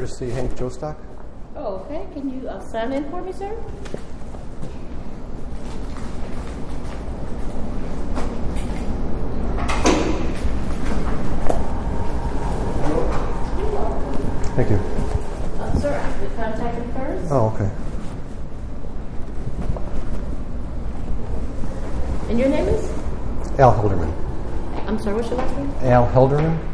to see Hank Jostock. Oh, okay. Can you uh, sign in for me, sir? Thank you. Uh, sir, I have to contact him first. Oh, okay. And your name is? Al Helderman. I'm sorry, what's your last name? Al Helderman?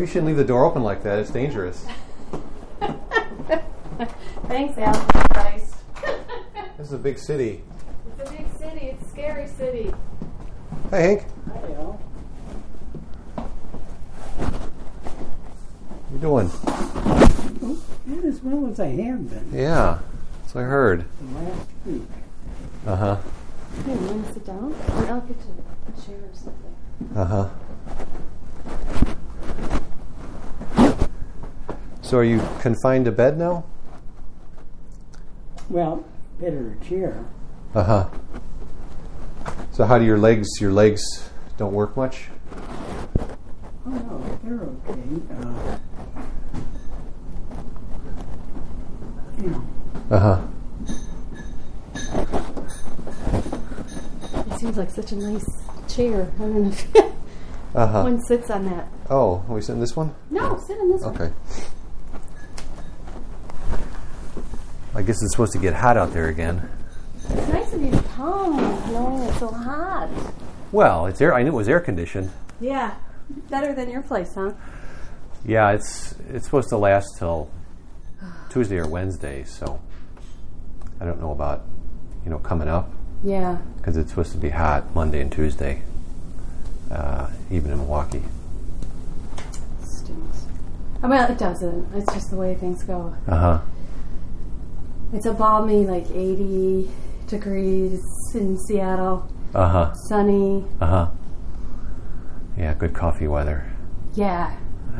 You shouldn't leave the door open like that. It's dangerous. Thanks, Al. Nice. This is a big city. It's a big city. It's a scary city. Hey, Hank. Hi, Al. You doing? Not as well as I have been Yeah. That's what I heard. the last week. Uh huh. Hey, you want to sit down? And I'll get you a chair or something. Uh huh. So are you confined to bed now? Well, better a chair. Uh huh. So how do your legs? Your legs don't work much. Oh, no, they're okay. Uh, you know, Uh huh. It seems like such a nice chair. I don't know if Uh huh. one sits on that. Oh, are we sitting in this one? No, sit on this one. Okay. I guess it's supposed to get hot out there again. It's nice of you to come, knowing it's so hot. Well, it's air. I knew it was air conditioned. Yeah, better than your place, huh? Yeah, it's it's supposed to last till Tuesday or Wednesday. So I don't know about you know coming up Yeah. because it's supposed to be hot Monday and Tuesday, uh, even in Milwaukee. Stinks. Oh, well, it doesn't. It's just the way things go. Uh huh. It's a balmy, like 80 degrees in Seattle. Uh huh. Sunny. Uh huh. Yeah, good coffee weather. Yeah.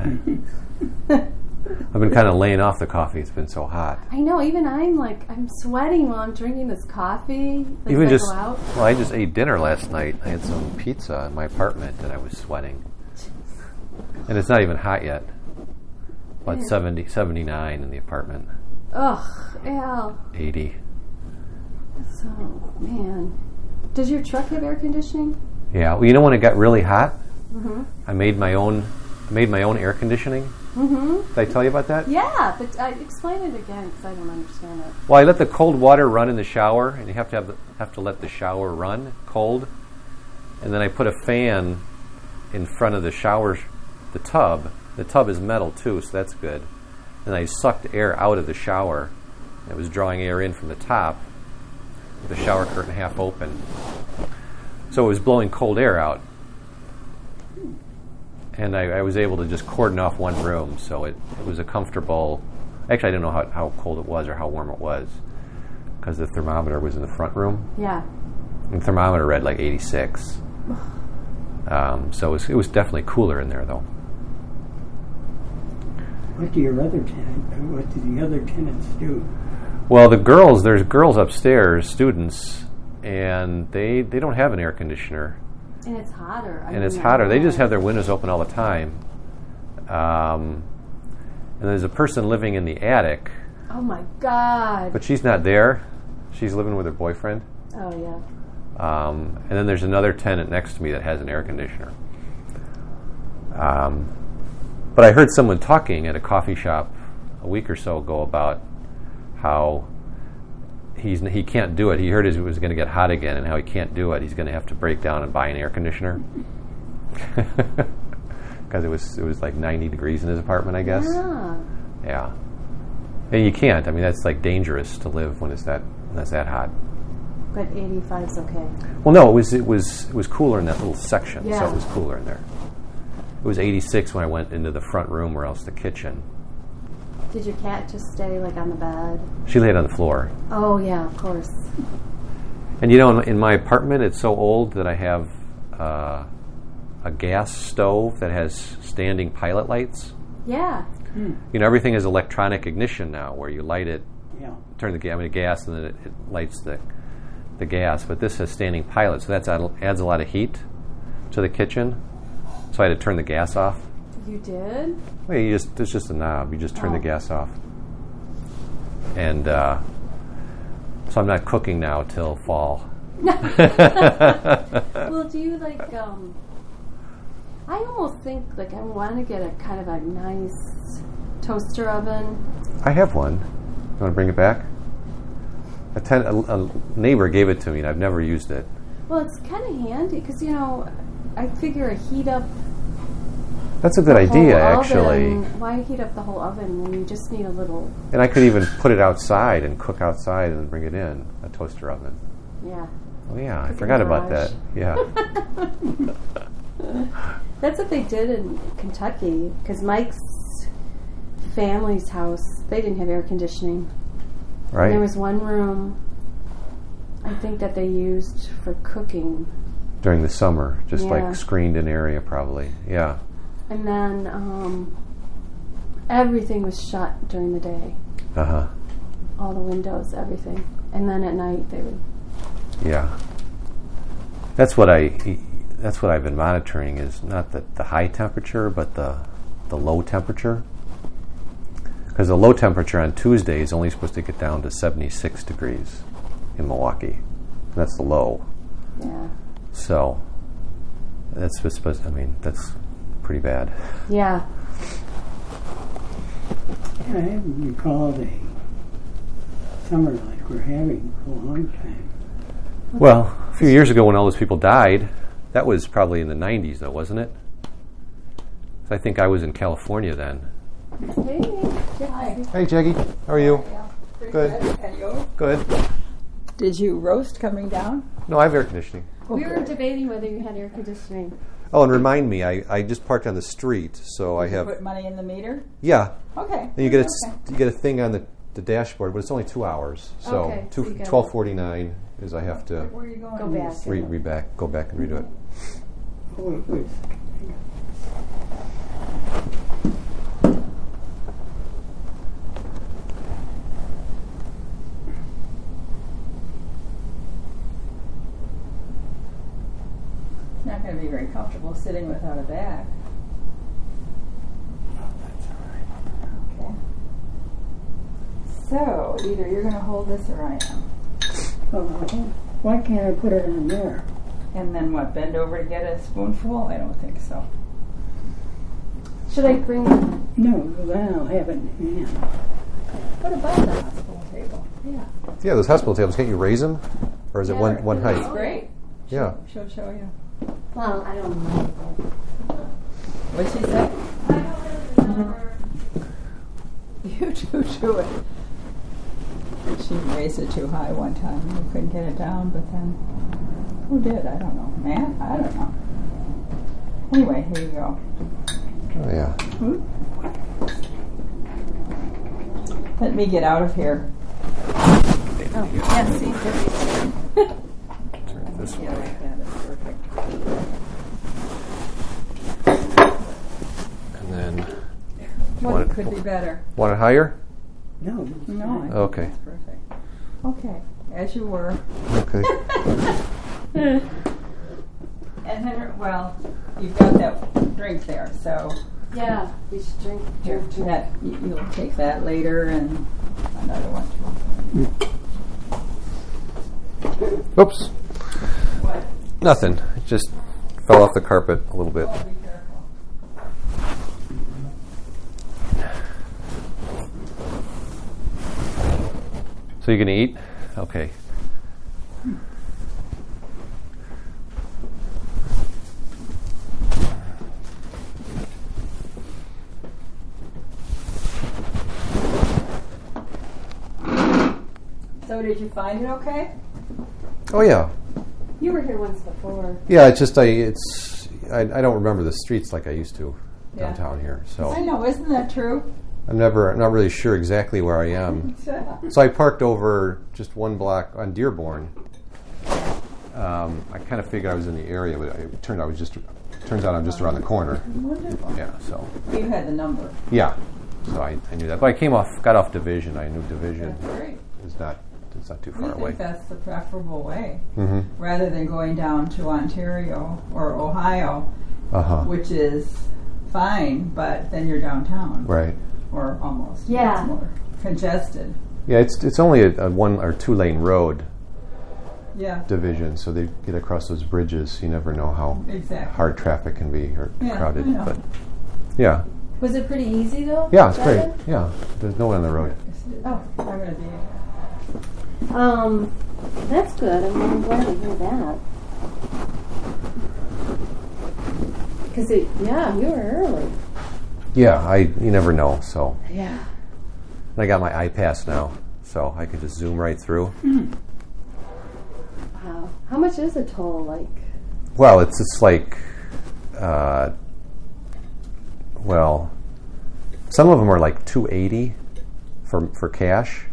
I've been kind of laying off the coffee. It's been so hot. I know. Even I'm like, I'm sweating while I'm drinking this coffee. As Even just well, I just ate dinner last night. I had some pizza in my apartment, and I was sweating. And it's not even hot yet. But Yeah. 70, 79 in the apartment. Ugh, Al. 80. So, man. Does your truck have air conditioning? Yeah. Well, you know when it got really hot, Mm-hmm. I made my own. I made my own air conditioning. Mm-hmm. Did I tell you about that? Yeah, but uh, explain it again because I don't understand it. Well, I let the cold water run in the shower, and you have to have the, have to let the shower run cold. And then I put a fan in front of the shower, the tub. The tub is metal too, so that's good. And I sucked air out of the shower It was drawing air in from the top with the shower curtain half open. So it was blowing cold air out. And I, I was able to just cordon off one room, so it, it was a comfortable. Actually, I didn't know how, how cold it was or how warm it was because the thermometer was in the front room. Yeah. And the thermometer read like 86. Um, so it was, it was definitely cooler in there, though. What do your other tenant, uh, what do the other tenants do? Well, the girls, there's girls upstairs, students, and they, they don't have an air conditioner. And it's hotter. I and it's hotter. They just have their windows open all the time. Um, and there's a person living in the attic, Oh my god. but she's not there. She's living with her boyfriend. oh yeah. Um, and then there's another tenant next to me that has an air conditioner. Um, but I heard someone talking at a coffee shop a week or so ago about how he's he can't do it. He heard it was going to get hot again, and how he can't do it. He's going to have to break down and buy an air conditioner because it was it was like 90 degrees in his apartment. I guess. Yeah. Yeah. And you can't. I mean, that's like dangerous to live when it's that when it's that hot. But 85's okay. Well, no, it was it was it was cooler in that little section, so it was cooler in there. It was 86 when I went into the front room, or else the kitchen. Did your cat just stay like on the bed? She laid on the floor, Oh yeah, of course. and you know, in, in my apartment, it's so old that I have uh, a gas stove that has standing pilot lights. Yeah. You know, everything is electronic ignition now, where you light it, Yeah. turn the ga- I mean, gas, and then it, it lights the the gas. But this has standing pilot, so that adds a lot of heat to the kitchen. So I had to turn the gas off. You did? Well, you just it's just a knob. You just turn the Oh. gas off, and uh, so I'm not cooking now till fall. Well, do you like um I almost think like I want to get a kind of a nice toaster oven. I have one. You want to bring it back? A, ten, a, a neighbor gave it to me, and I've never used it. Well, it's kind of handy because you know I figure a heat up That's a good idea, actually. oven- Why heat up the whole oven when you just need a little? And I could even put it outside and cook outside and bring it in a toaster oven. Yeah. Oh yeah, I Cook forgot about that. Yeah. That's what they did in Kentucky because Mike's family's house they didn't have air conditioning. right. There was one room I think that they used for cooking, During the summer, just Yeah. like screened in area, probably. Yeah. and then um, everything was shut during the day. Uh huh. All the windows, everything, and then at night they would. Yeah. That's what I. That's what I've been monitoring is not the, the high temperature, but the the low temperature. Because the low temperature on Tuesday is only supposed to get down to 76 degrees in Milwaukee. That's the low. Yeah. So that's what's supposed. I mean, that's pretty bad. Yeah. I haven't recalled a summer like we're having for a long time. Well, a few years ago when all those people died, that was probably in the 90s, though, wasn't it? I think I was in California then. Hey. Hi. Hey, Jackie. How are you? Good. And you? Good. Did you roast coming down? No, I have air conditioning. We were debating whether you had air conditioning. Oh, and remind me, I, I just parked on the street, so I Did you have put money in the meter? yeah. Okay. Then you get a Okay. you get a thing on the, the dashboard, but it's only two hours. So Okay, two, so 1249 is I have to Where are you going? Go back. re, re back go back and redo it. Oh, it was, It's not going to be very comfortable sitting without a back. oh, that's all right. Okay. So either you're going to hold this or I am. Oh, why can't I put it on there? And then what? Bend over to get a spoonful? I don't think so. Should I bring? No, then I'll have it in hand. What about the hospital table? Yeah. Yeah, those hospital tables, can't you raise them? Or is it one, one That's height? great. Yeah. She'll show you. Well, I don't know. What'd she say? You do do it. She raised it too high one time. We couldn't get it down, but then who did? I don't know. Matt? I don't know. Anyway, here you go. Oh, yeah. Hmm? Let me get out of here. Oh, yes, see, Turn it this Yeah, way. like that is perfect. And then, What Want it- could be better? want it higher? No, it's No, I think Okay. that's perfect. Okay, as you were. Okay. And then, well, you've got that drink there, so Yeah, we should drink, here, drink, drink. that you- you'll take that later and another one. Oops. What? Nothing. It just fell off the carpet a little bit. So you gonna eat? Okay. So did you find it okay? Oh yeah. You were here once before. Yeah. It's just I. It's I, I don't remember the streets like I used to Yeah. downtown here. So I know, isn't that true? I'm never I'm not really sure exactly where I am. So I parked over just one block on Dearborn. Um, I kind of figured I was in the area, but it turned out I was just turns out I'm just around the corner. Wonderful. Yeah. So You had the number. yeah. So I, I knew that, but I came off got off Division. I knew Division is not it's not too We far away. think that's the preferable way, hmm rather than going down to Ontario or Ohio, Uh huh. which is fine, but then you're downtown. Right. Or almost. Yeah. It's more congested. Yeah, it's it's only a, a one or two lane road Yeah. division, so they get across those bridges. You never know how Exactly. hard traffic can be or Yeah, crowded. I know. But yeah, Was it pretty easy though? yeah, it's great. Devin? Yeah, there's no one on the road. Oh. I'm gonna be. Um, that's good. I'm, I'm glad to hear that. Cause it, yeah, you were early. Yeah, I you never know. So Yeah. and I got my iPass now, so I can just zoom right through. Wow. How much is a toll? Like, Well, it's just like, uh, well, some of them are like two eighty for for cash,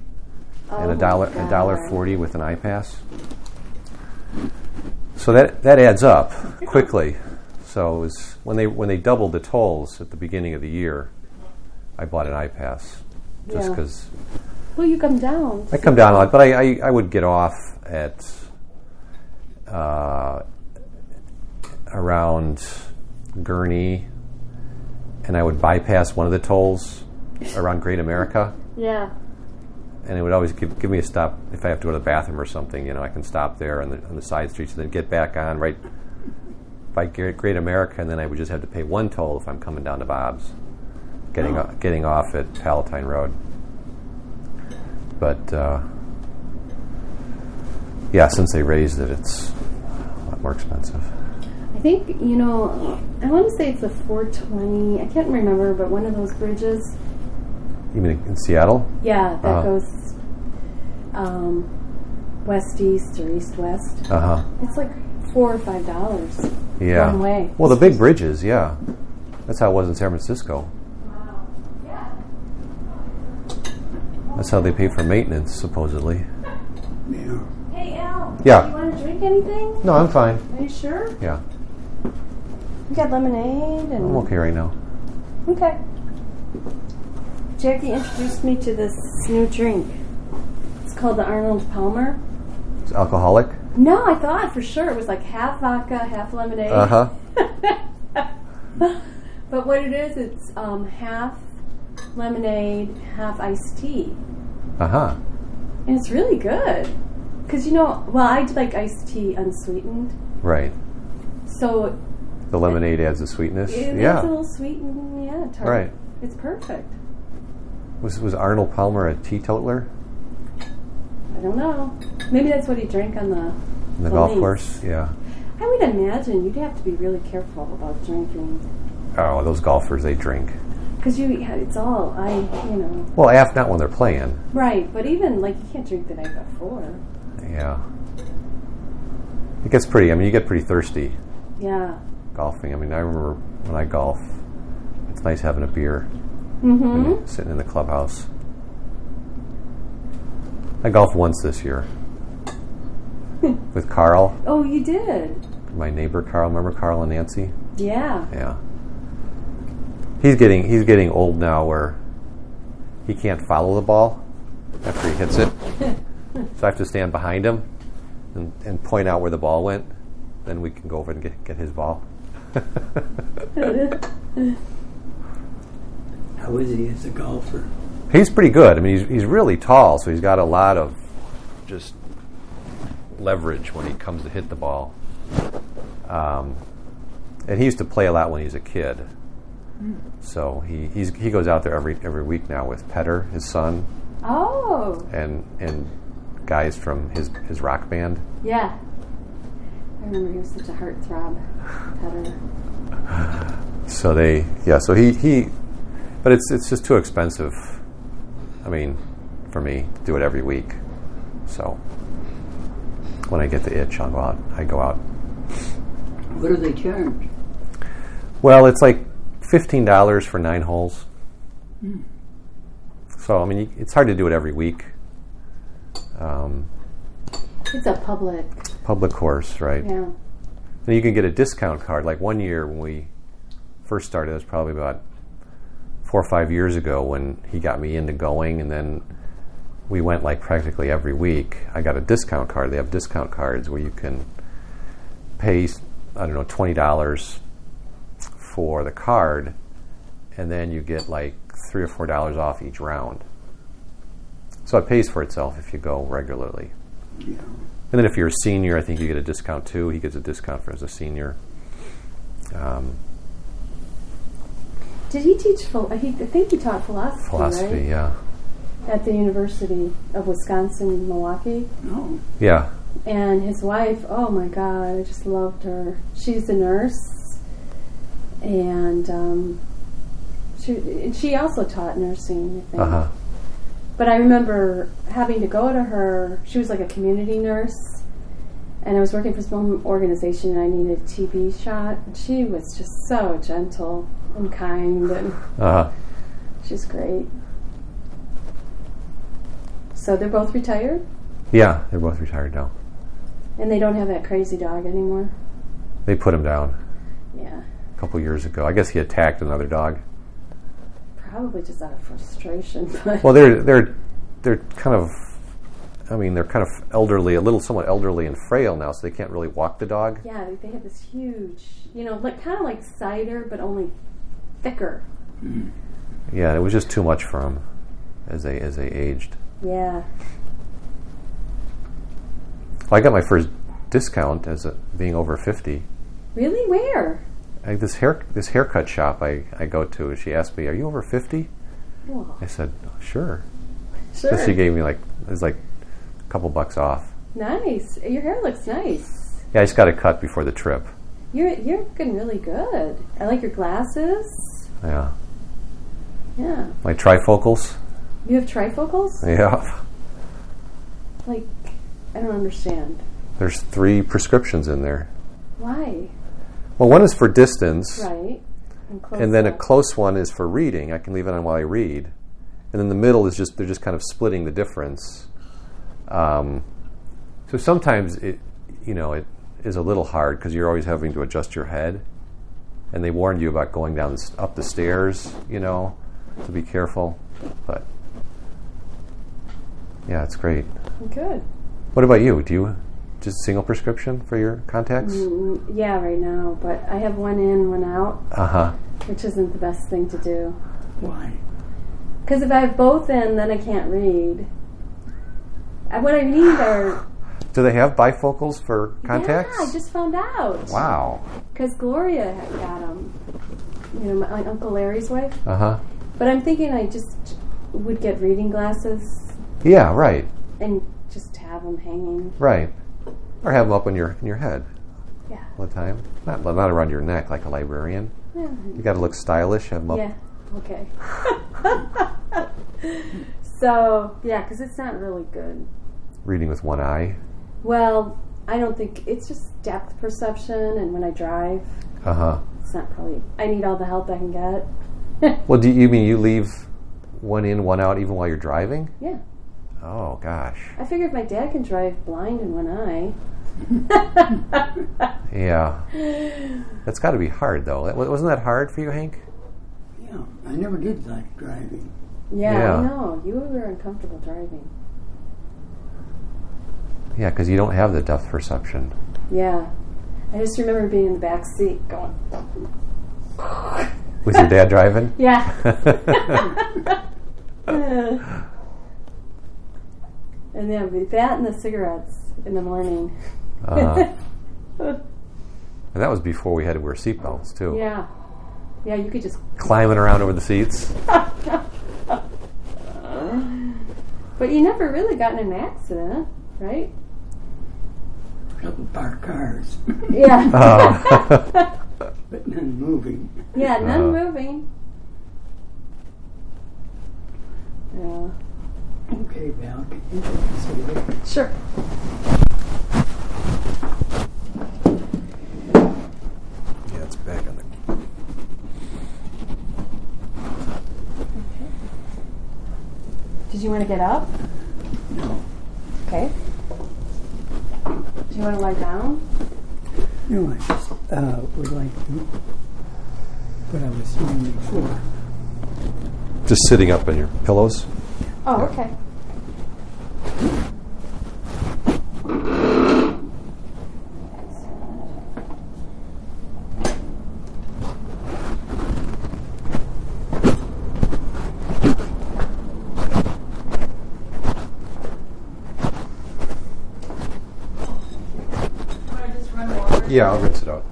and Oh a dollar a dollar forty with an iPass. So that that adds up quickly. So it was when they when they doubled the tolls at the beginning of the year, I bought an iPass just Yeah. because Well, you come down. I come down a lot, but I, I, I would get off at uh, around Gurnee, and I would bypass one of the tolls around Great America, Yeah. And it would always give, give me a stop if I have to go to the bathroom or something. You know, I can stop there on the, on the side streets and then get back on right by Great, Great America, and then I would just have to pay one toll if I'm coming down to Bob's, getting o- getting off at Palatine Road. But uh, yeah, since they raised it, it's a lot more expensive. I think you know. I want to say it's a 420. I can't remember, but one of those bridges. You mean in Seattle? Yeah, that Uh-huh. goes um, west east or east west. Uh huh. It's like four or five dollars. Yeah. One way. Well, the big bridges, yeah. That's how it was in San Francisco. Wow. Yeah. That's how they pay for maintenance, supposedly. Yeah. Hey Al. Yeah. You want to drink anything? No, I'm fine. Are you sure? Yeah, We got lemonade and. I'm okay right now. Okay. Jackie introduced me to this new drink. It's called the Arnold Palmer. It's alcoholic. No, I thought for sure it was like half vodka, half lemonade. Uh huh. but what it is, it's um, half lemonade, half iced tea. Uh huh. And it's really good. Because, you know, well, I like iced tea unsweetened. Right. So The lemonade adds the sweetness. it, it's a yeah. little sweet and, yeah, tart. Right. It's perfect. Was was Arnold Palmer a teetotaler I don't know. Maybe that's what he drank on the, the the golf links. course? Yeah. I would imagine you'd have to be really careful about drinking. Oh, those golfers, they drink. Because you, it's all I, you know, Well, af not when they're playing. right. But even like you can't drink the night before. Yeah. It gets pretty. I mean, you get pretty thirsty Yeah. golfing. I mean, I remember when I golf, it's nice having a beer, Mm-hmm. sitting in the clubhouse. I golfed once this year with Carl, Oh, you did. my neighbor Carl. Remember Carl and Nancy? Yeah. Yeah. He's getting he's getting old now, where he can't follow the ball after he hits it. so I have to stand behind him and, and point out where the ball went. Then we can go over and get get his ball. How is he as a golfer? He's pretty good. I mean, he's he's really tall, so he's got a lot of just leverage when he comes to hit the ball. Um, and he used to play a lot when he was a kid. So he he's, he goes out there every every week now with Petter, his son, Oh, and and guys from his his rock band. yeah. I remember he was such a heartthrob. Petter. So they yeah. So he he, but it's it's just too expensive. I mean, for me to do it every week. So when I get the itch, I'll go out. I go out. What do they charge? Well, it's like fifteen dollars for nine holes. So I mean, it's hard to do it every week. Um, It's a public. public course, right? Yeah. And you can get a discount card. Like one year when we first started, it was probably about four or five years ago when he got me into going, and then we went like practically every week. I got a discount card. They have discount cards where you can pay, I don't know, twenty dollars for the card, and then you get like three or four dollars off each round. So it pays for itself if you go regularly. Yeah. And then if you're a senior, I think you get a discount too. He gets a discount for as a senior. Um, Did he teach? Phil- he, I think he taught philosophy. philosophy, right? yeah, At the University of Wisconsin Milwaukee. No. yeah, And his wife, oh my God, I just loved her. She's a nurse, and um, she and she also taught nursing. I think. uh huh, But I remember having to go to her. She was like a community nurse, and I was working for some organization, and I needed a TB shot. And she was just so gentle and kind, and uh huh. she's great. So they're both retired, Yeah, they're both retired now. and they don't have that crazy dog anymore. They put him down Yeah, a couple years ago. I guess he attacked another dog. probably just out of frustration. Well, they're they're they're kind of, I mean, they're kind of elderly, a little somewhat elderly and frail now, so they can't really walk the dog. yeah, they, they have this huge, you know, like kind of like cider, but only thicker. Yeah, it was just too much for him as they as they aged. Yeah. Well, I got my first discount as a, being over fifty. Really? Where? I, this hair this haircut shop I, I go to, she asked me, "Are you over 50? Oh, I said, "Sure." sure. So she gave me like it was like a couple bucks off. Nice. Your hair looks nice. Yeah, I just got it cut before the trip. You're you're looking really good. I like your glasses. Yeah, Yeah. my trifocals. You have trifocals? Yeah, Like, I don't understand. there's three prescriptions in there. Why? Well, one is for distance, Right. And, close and then a close one is for reading. I can leave it on while I read, and then the middle is just they're just kind of splitting the difference. Um, so sometimes it, you know, it is a little hard because you're always having to adjust your head, and they warned you about going down the, up the stairs, you know, to be careful. But yeah, it's great. Good. What about you? Do you just single prescription for your contacts? Mm, yeah, right now, but I have one in, one out, Uh huh. which isn't the best thing to do. Why? Because if I have both in, then I can't read. Uh, What I need are Do they have bifocals for contacts? Yeah, I just found out. wow. Because Gloria had got them. You know, my, my Uncle Larry's wife. Uh huh. But I'm thinking I just would get reading glasses Yeah, right, and just have them hanging. right. Or have them up on your in your head Yeah. all the time. Not not around your neck like a librarian. Yeah. You got to look stylish. Have them up Yeah. Okay. so yeah, because it's not really good. Reading with one eye. Well, I don't think it's just depth perception, and when I drive, Uh huh. it's not probably. I need all the help I can get. Well, do you mean you leave one in, one out, even while you're driving? yeah, Oh gosh. I figure if my dad can drive blind in one eye. Yeah. That's got to be hard, though. Wasn't that hard for you, Hank? Yeah, I never did like driving. Yeah, Yeah. I know. You were uncomfortable driving. Yeah, because you don't have the depth perception. Yeah. I just remember being in the back seat going, Was your dad driving? yeah. and then with that and the cigarettes in the morning. Uh-huh. And that was before we had to wear seatbelts too. yeah. Yeah, you could just. Climbing around over the seats. But you never really got in an accident, right? Couple parked cars, Yeah. Oh. but none moving. yeah, none Uh. moving. Yeah. Okay, Val, can you take this away? Sure. yeah, it's back on the. Okay. Did you want to get up? No, Okay. Do you want to lie down? no, I just uh, would like to, what I was doing before. Just sitting up on your pillows. Oh, okay. Yeah, I'll rinse it out.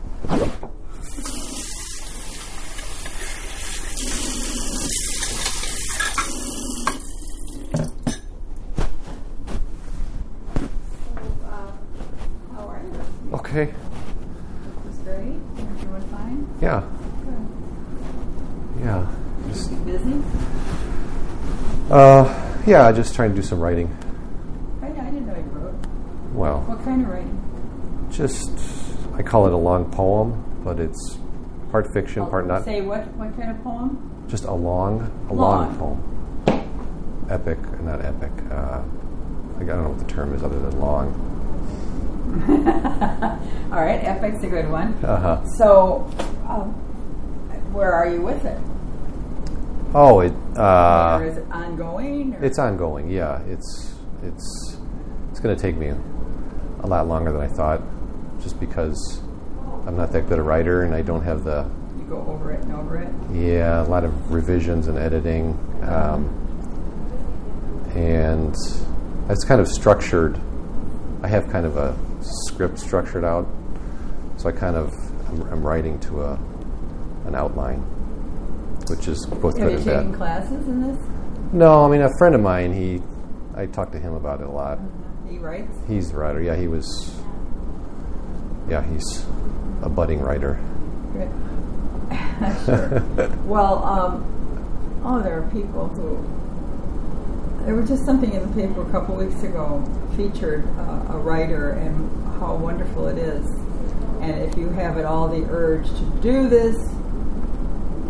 How are you? Okay. Was great. Everyone fine? Yeah. Good. Yeah. Just, You busy? uh, yeah, I just trying to do some writing. I, I didn't know you wrote. Well, What kind of writing? just I call it a long poem, but it's part fiction, part not. Say what? What kind of poem? Just a long, a long, Long. poem. Epic, not epic. Uh, I don't know what the term is other than long. All right, epic's a good one. Uh huh. So, um, where are you with it? Oh, it. Uh, or is it ongoing? Or? It's ongoing. Yeah, it's it's it's going to take me a lot longer than I thought, just because I'm not that good a writer and I don't have the you go over it and over it. yeah a lot of revisions and editing, um, and it's kind of structured. I have kind of a script structured out, so I kind of I'm, I'm writing to a an outline, which is both Have good you and taken bad. classes in this? No, I mean a friend of mine. He I talked to him about it a lot. He writes. He's a writer. Yeah, he was. Yeah, he's a budding writer. Sure. well, um, oh, there are people who. There was just something in the paper a couple weeks ago featured uh, a writer and how wonderful it is. And if you have at all the urge to do this,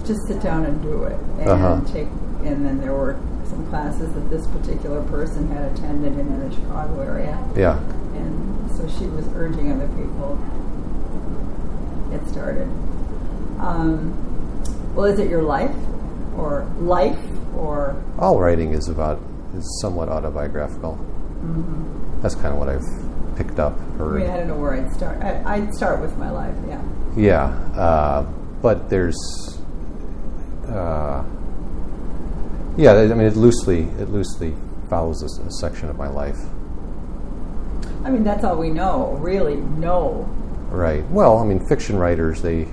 just sit down and do it. And Uh-huh. take. And then there were some classes that this particular person had attended in the Chicago area Yeah. So she was urging other people get started. Um, well, is it your life, or life, or All writing is about is somewhat autobiographical. That's kind of what I've picked up. I Or mean, I don't know where I'd start. I, I'd start with my life. Yeah. yeah, uh, but there's. Uh, yeah, I mean, it loosely it loosely follows a section of my life. I mean, that's all we know. Really know. Right. Well, I mean, fiction writers they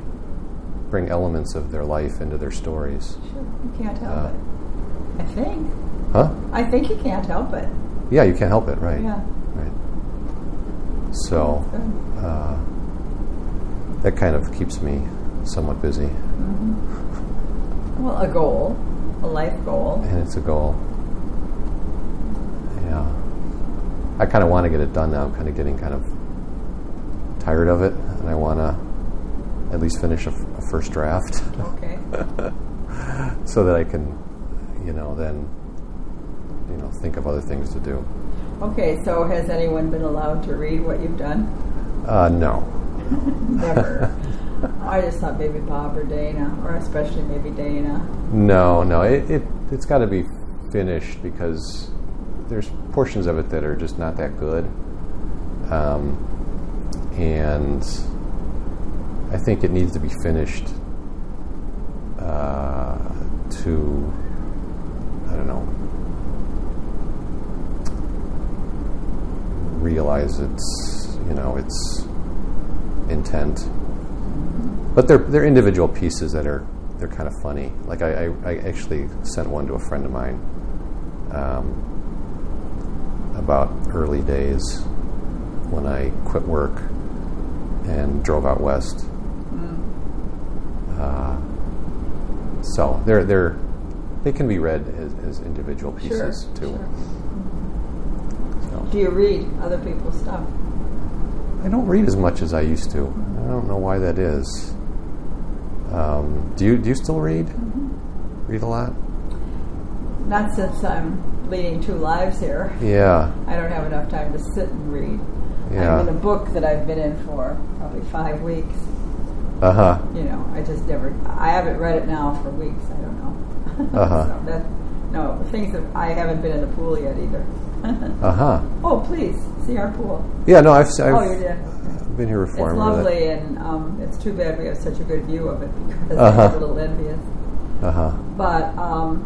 bring elements of their life into their stories. Sure, you can't help Uh, it. I think. Huh? I think you can't help it. Yeah, you can't help it, right? Yeah. Right. So uh, that kind of keeps me somewhat busy. Well, a goal, a life goal. and it's a goal. Yeah. I kind of want to get it done now. I'm kind of getting kind of tired of it, and I want to at least finish a, f- a first draft Okay. so that I can, you know, then, you know, think of other things to do. Okay, so has anyone been allowed to read what you've done? Uh, no. Never. I just thought maybe Bob or Dana, or especially maybe Dana. No, no. It, it, it's got to be finished because there's portions of it that are just not that good. Um, and I think it needs to be finished uh, to, I don't know, realize its, you know, its intent. But they're they're individual pieces that are they're kind of funny. Like I, I, I actually sent one to a friend of mine um, about early days when I quit work and drove out west. Uh, so they're they're they can be read as, as individual pieces sure, too. sure. So. Do you read other people's stuff? I don't read as much as I used to. I don't know why that is. Um, do you do you still read? Read a lot? Not since I'm leading two lives here. Yeah, I don't have enough time to sit and read. Yeah. I'm in a book that I've been in for probably five weeks. uh huh. You know, I just never. I haven't read it now for weeks. I don't know. Uh-huh. so that, no, things that I haven't been in the pool yet either. Uh huh. oh, please see our pool. Yeah, no, I've, I've oh, you did. been here before. It's lovely, and um, it's too bad we have such a good view of it because Uh-huh. I'm a little envious. Uh huh. But um,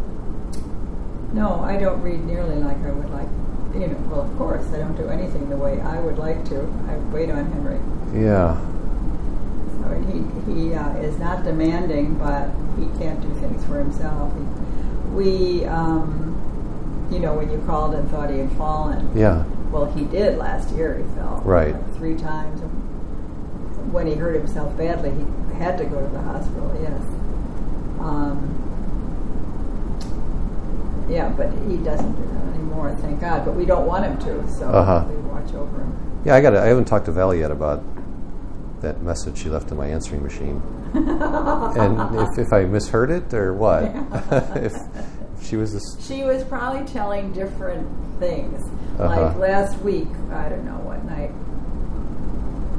no, I don't read nearly like I would like. You know, well, of course, I don't do anything the way I would like to. I wait on Henry. Yeah. So he he uh, is not demanding, but he can't do things for himself. He, we, um, you know, when you called and thought he had fallen, Yeah. well, he did last year. He fell Right. like, three times. When he hurt himself badly, he had to go to the hospital. Yes. Um, yeah, but he doesn't do that anymore, thank God. But we don't want him to, so Uh-huh. we watch over him. Yeah, I got. I haven't talked to Val yet about that message she left in my answering machine, and if, if I misheard it or what, if, if she was this. She was probably telling different things. Uh-huh. Like last week, I don't know what night.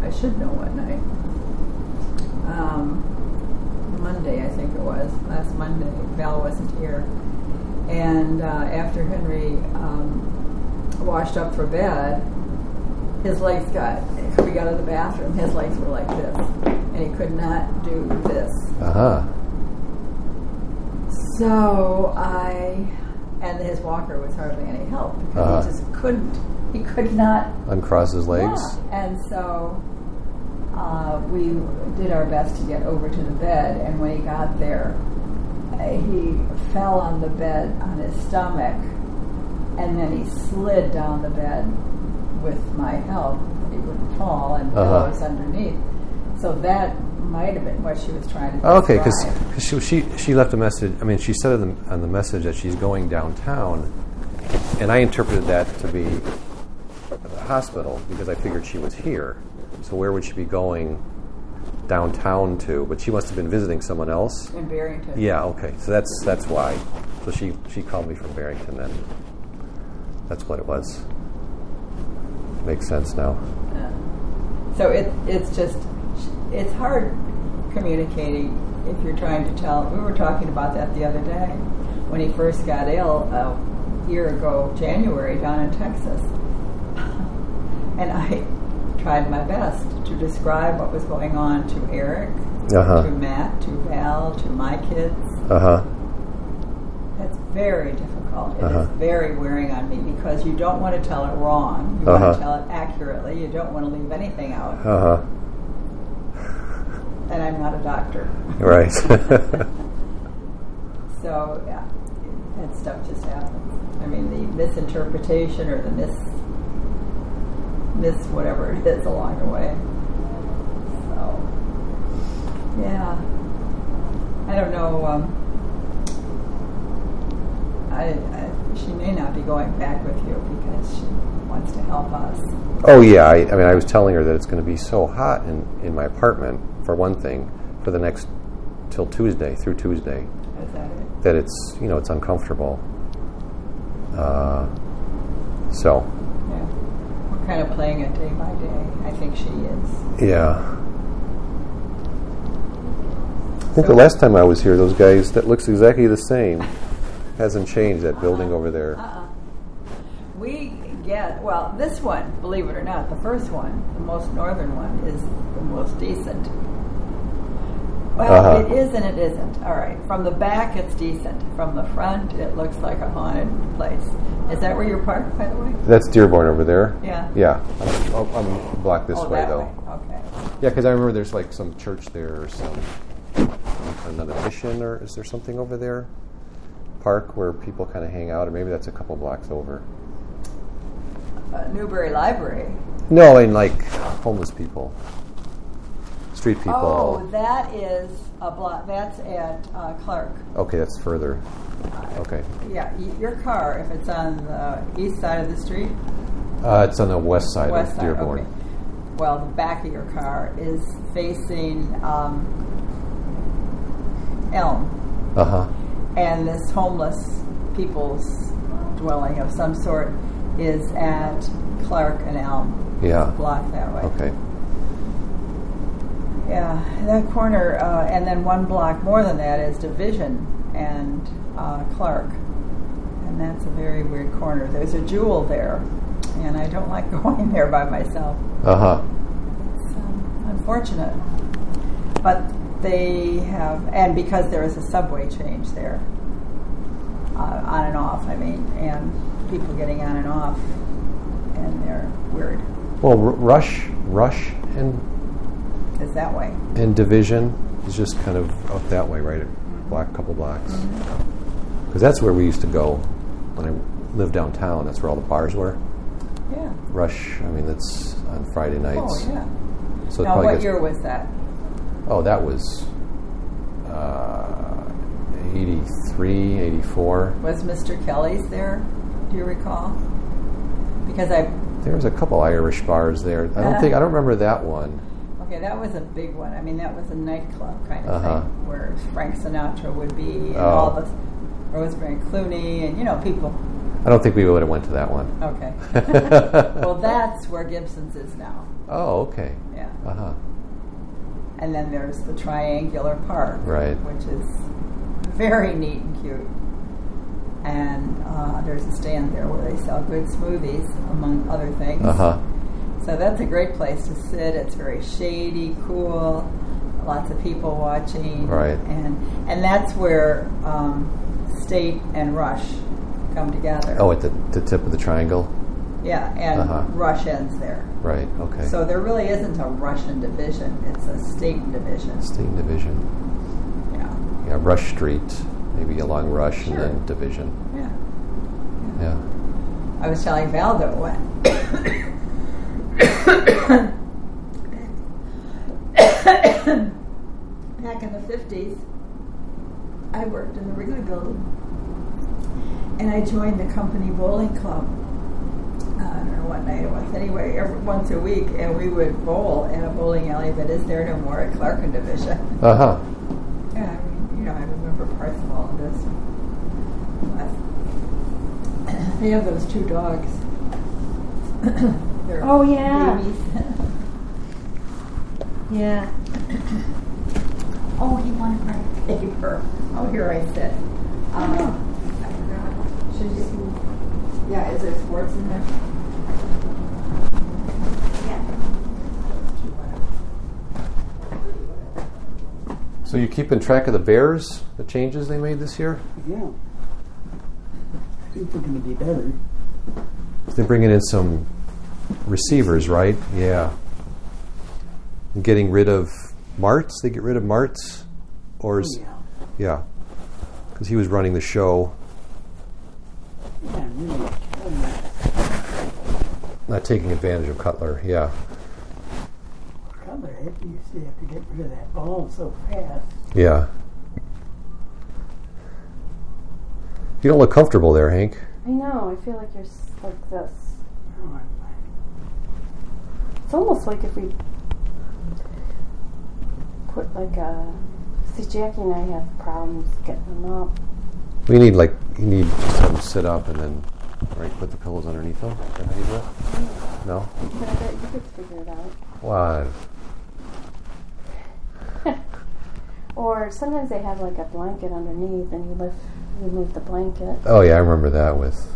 I should know what night. Um, Monday, I think it was. Last Monday, Val wasn't here. And uh, after Henry um, washed up for bed, his legs got, coming out of the bathroom, his legs were like this. And he could not do this. Uh huh. So I, and his walker was hardly any help because Uh-huh. he just couldn't, he could not. Uncross his legs. Yeah. And so uh, we did our best to get over to the bed, and when he got there, uh, he fell on the bed on his stomach, and then he slid down the bed with my help. He wouldn't fall, and Uh-huh. pillows underneath. So that might have been what she was trying to. Okay, because she, she she left a message. I mean, she said on the, on the message that she's going downtown, and I interpreted that to be the hospital because I figured she was here. So where would she be going downtown to? But she must have been visiting someone else. in Barrington. Yeah. Okay. So that's that's why. So she she called me from Barrington then. That's what it was. Makes sense now. Yeah. So it, it's just, it's hard communicating if you're trying to tell. We were talking about that the other day when he first got ill a year ago, January, down in Texas. And I tried my best to describe what was going on to Eric, Uh-huh. to Matt, to Val, to my kids. Uh huh. That's very difficult. It is Uh-huh. very wearing on me because you don't want to tell it wrong. You want Uh-huh. to tell it accurately. You don't want to leave anything out. Uh huh. And I'm not a doctor. Right. So, yeah, that stuff just happens. I mean, the misinterpretation or the mis, mis whatever it is along the way. Yeah. I don't know. Um, I, I, she may not be going back with you because she wants to help us. Oh yeah, I, I mean, I was telling her that it's going to be so hot in, in my apartment for one thing, for the next till Tuesday through Tuesday, Is that it? that it's you know it's uncomfortable. Uh, so Yeah. We're kind of playing it day by day. I think she is. yeah. I think the last time I was here, those guys that looks exactly the same hasn't changed. That building over there. Uh-uh. We get, well, this one, believe it or not, the first one, the most northern one, is the most decent. Well, Uh-huh. it is and it isn't. All right. From the back, it's decent. From the front, it looks like a haunted place. Is that where you're parked, by the way? That's Dearborn over there. Yeah. Yeah, I'm, I'm blocked this oh, way that though. way. Okay. Yeah, because I remember there's like some church there or some another mission or is there something over there? Park where people kind of hang out, or maybe that's a couple blocks over. Uh, Newberry Library. No, and like homeless people, street people. Oh, that is a block. That's at uh, Clark. Okay, that's further. Okay, Yeah, your car, if it's on the east side of the street, uh, it's on the west side west of side, Dearborn. okay. Well, the back of your car is facing um, Elm, Uh huh. and this homeless people's dwelling of some sort is at Clark and Elm. Yeah. block that way. Okay. Yeah, that corner, uh, and then one block more than that is Division and uh, Clark, and that's a very weird corner. There's a jewel there, and I don't like going there by myself. Uh huh. It's um, unfortunate, but they have, and because there is a subway change there, uh, on and off. I mean, and people getting on and off, and they're weird. Well, R- Rush, Rush, and Is that way? and Division is just kind of up that way, right? A block, couple blocks. Because that's where we used to go when I lived downtown. That's where all the bars were. Yeah. Rush. I mean, that's on Friday nights. Oh yeah. So Now, what year was that? Oh, that was uh, 83, 84. Was Mr. Kelly's there? Do you recall? Because I, There was a couple Irish bars there. I don't think I don't remember that one. okay, that was a big one. I mean, that was a nightclub kind of Uh-huh. thing where Frank Sinatra would be and Oh. all the Rosemary Clooney and you know people. I don't think we would have went to that one. Okay. well, that's where Gibson's is now. Oh, okay. Yeah. Uh huh. And then there's the Triangular Park, Right. which is very neat and cute. And uh, there's a stand there where they sell good smoothies, among other things. Uh huh. So that's a great place to sit. It's very shady, cool, lots of people watching. Right. And and that's where um, State and Rush come together. Oh, at the, the tip of the triangle. Yeah, and Uh-huh. Rush ends there. Right. Okay. So there really isn't a Russian division. It's a state division. State Division. Yeah. Yeah, Rush Street, maybe along Rush Sure. and then Division. Yeah. Yeah. I was telling Valdo when back in the fifties, I worked in the Wrigley Building, and I joined the company bowling club. Uh, I don't know what night it was. Anyway, every once a week, and we would bowl in a bowling alley that is there no more at Clark and Division. Uh huh. Yeah, I mean, you know, I remember parts of all of this. But they have those two dogs. Oh, yeah. babies. Yeah. oh, he wanted my paper. Oh, here I sit. Uh, I forgot. Should you? Yeah, is there sports in there? So you keeping track of the Bears, the changes they made this year? Yeah. I think they're going to be better. They're bringing in some receivers, right? Yeah. And getting rid of Martz. They get rid of Martz, or is Yeah. yeah, because he was running the show, Yeah, really. Not taking advantage of Cutler. Yeah. Cutler, you used to have to get rid of that bone so fast. Yeah. You don't look comfortable there, Hank. I know. I feel like you're like this. Oh, It's almost like if we put like a. See, Jackie and I have problems getting them up. We need like you need just have them sit up and then right put the pillows underneath them. Is that how you do it? No. But I bet you could figure it out. Why? Or sometimes they have like a blanket underneath, and you lift, you move the blanket, Oh yeah, I remember that with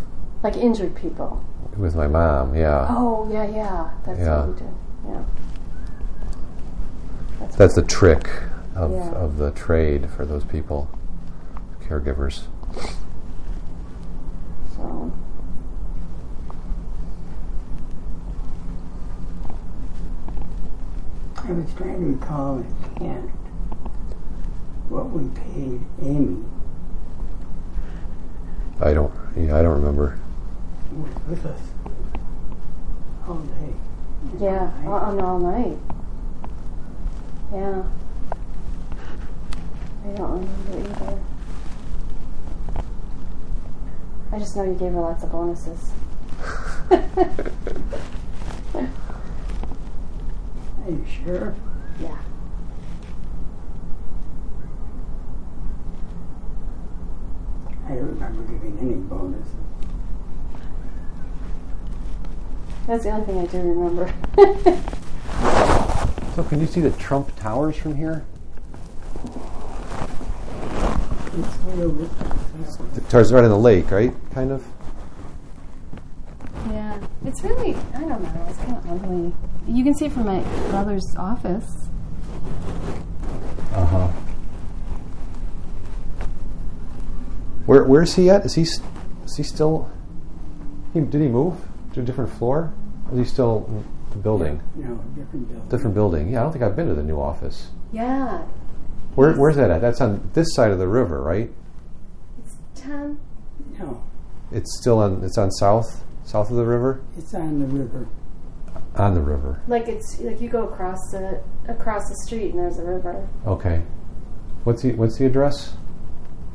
like injured people. with my mom. Yeah, Oh yeah, yeah. That's Yeah. what we do. Yeah. That's, that's the trick of Yeah. of the trade for those people, caregivers. So. I was trying to recall offhand what we paid Amy I don't. Yeah, I don't remember. was with us all day. Yeah, All all, on all night. Yeah. I don't remember either. I just know you gave her lots of bonuses. Are you sure? Yeah. I don't remember giving any bonuses. That's the only thing I do remember. So can you see the Trump Towers from here? It's way over there. The towers right in the lake, right? Kind of. yeah. It's really, I don't know, it's kind of ugly. You can see it from my brother's office. Uh huh. Where Where's he at? Is he is he still? He, did he move to a different floor? Or is he still in the building? No, different building. Different building. Yeah, I don't think I've been to the new office. Yeah. Where, where's that at? That's on this side of the river, right? It's 10. No, It's still on. It's on south, south of the river, it's on the river. on the river. Like it's like you go across the across the street and there's a river. Okay. What's the What's the address?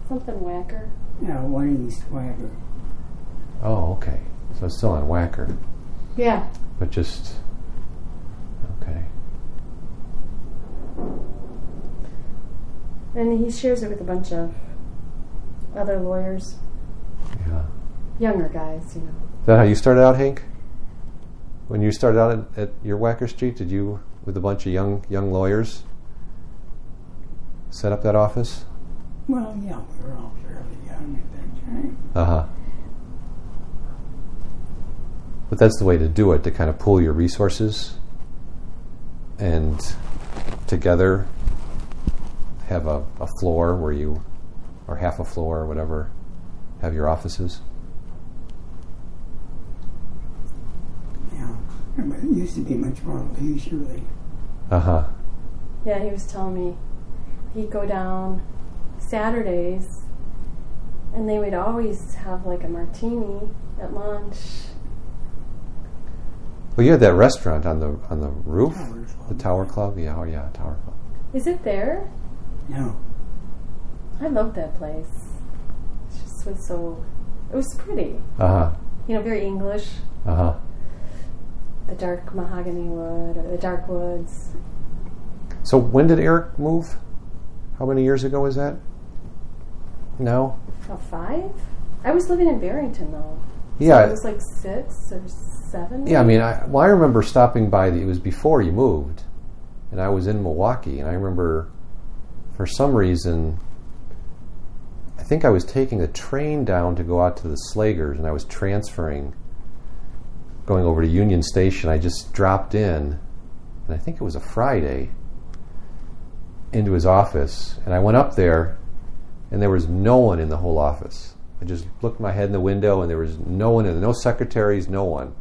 Something Wacker. Now, one East Wacker. Oh, okay. So it's still on Wacker, Yeah. but just okay. And he shares it with a bunch of other lawyers, Yeah. younger guys, you know. Is that how you started out, Hank? When you started out at, at your Wacker Street, did you, with a bunch of young young lawyers, set up that office? Well, yeah, we were all fairly young at that time. Uh huh. But that's the way to do it to kind of pool your resources and together have a, a floor where you, or half a floor or whatever, have your offices. Yeah, but it used to be much more leisurely. Uh huh. Yeah, he was telling me he'd go down Saturdays and they would always have like a martini at lunch. Well, you had that restaurant on the on the roof, Towers Club. the Tower Club. Yeah, oh yeah, Tower Club. Is it there? No, I loved that place. It just was so, it was pretty. Uh huh. You know, very English. Uh huh. The dark mahogany wood or the dark woods. So when did Eric move? How many years ago was that? No. Oh, five? I was living in Barrington though. Yeah. It was like six or seven. Yeah, I mean, I, well, I remember stopping by. The, it was before you moved, and I was in Milwaukee, and I remember, for some reason, I think I was taking a train down to go out to the Slagers, and I was transferring, going over to Union Station. I just dropped in, and I think it was a Friday, into his office, and I went up there, and there was no one in the whole office. I just looked my head in the window, and there was no one in, no secretaries, no one.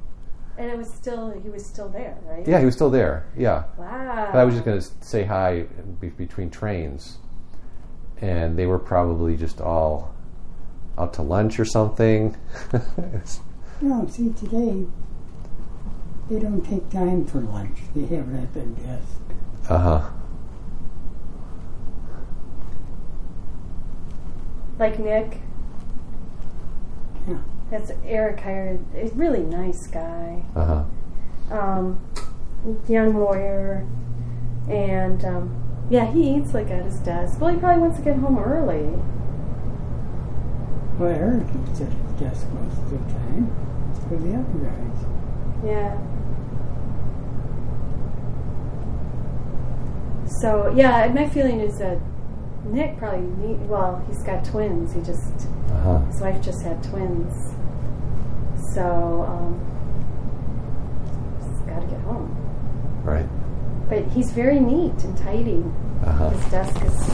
And it was still, he was still there, right? Yeah, he was still there. Yeah, Wow. but I was just going to say hi be- between trains, and they were probably just all out to lunch or something. no. See, today they don't take time for lunch. They have it at their desk. uh huh. Like Nick. Yeah. That's Eric hired. A really nice guy. Uh huh. um, young lawyer, and um, yeah, he eats like at his desk. Well, he probably wants to get home early. Well, Eric eats at his desk most of the time. For the other guys. Yeah. So yeah, my feeling is that Nick probably need. Well, he's got twins. He just Uh huh. his wife just had twins, so um, he's got to get home. Right. But he's very neat and tidy. Uh huh. His desk is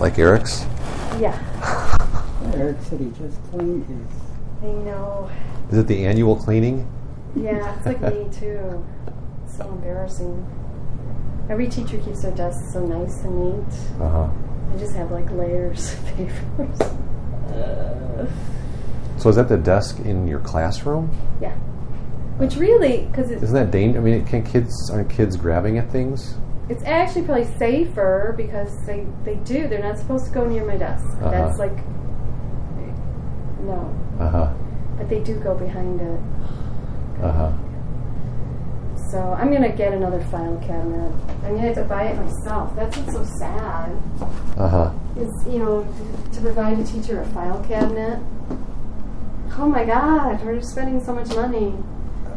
Like Eric's. yeah. Eric said he just cleaned his. I know. Is it the annual cleaning? Yeah, it's like me too. It's so embarrassing. Every teacher keeps their desks so nice and neat. Uh huh. I just have like layers of papers. Uh, So is that the desk in your classroom? yeah. Which really, because it's, Isn't that dangerous? I mean, can kids aren't kids grabbing at things? it's actually probably safer because they, they do. They're not supposed to go near my desk. Uh-huh. That's like, no. Uh huh. But they do go behind it. Uh huh. So I'm going to get another file cabinet. I'm to have to buy it myself. That's what's so sad. Uh huh. is you know to provide a teacher a file cabinet. Oh my God, we're spending so much money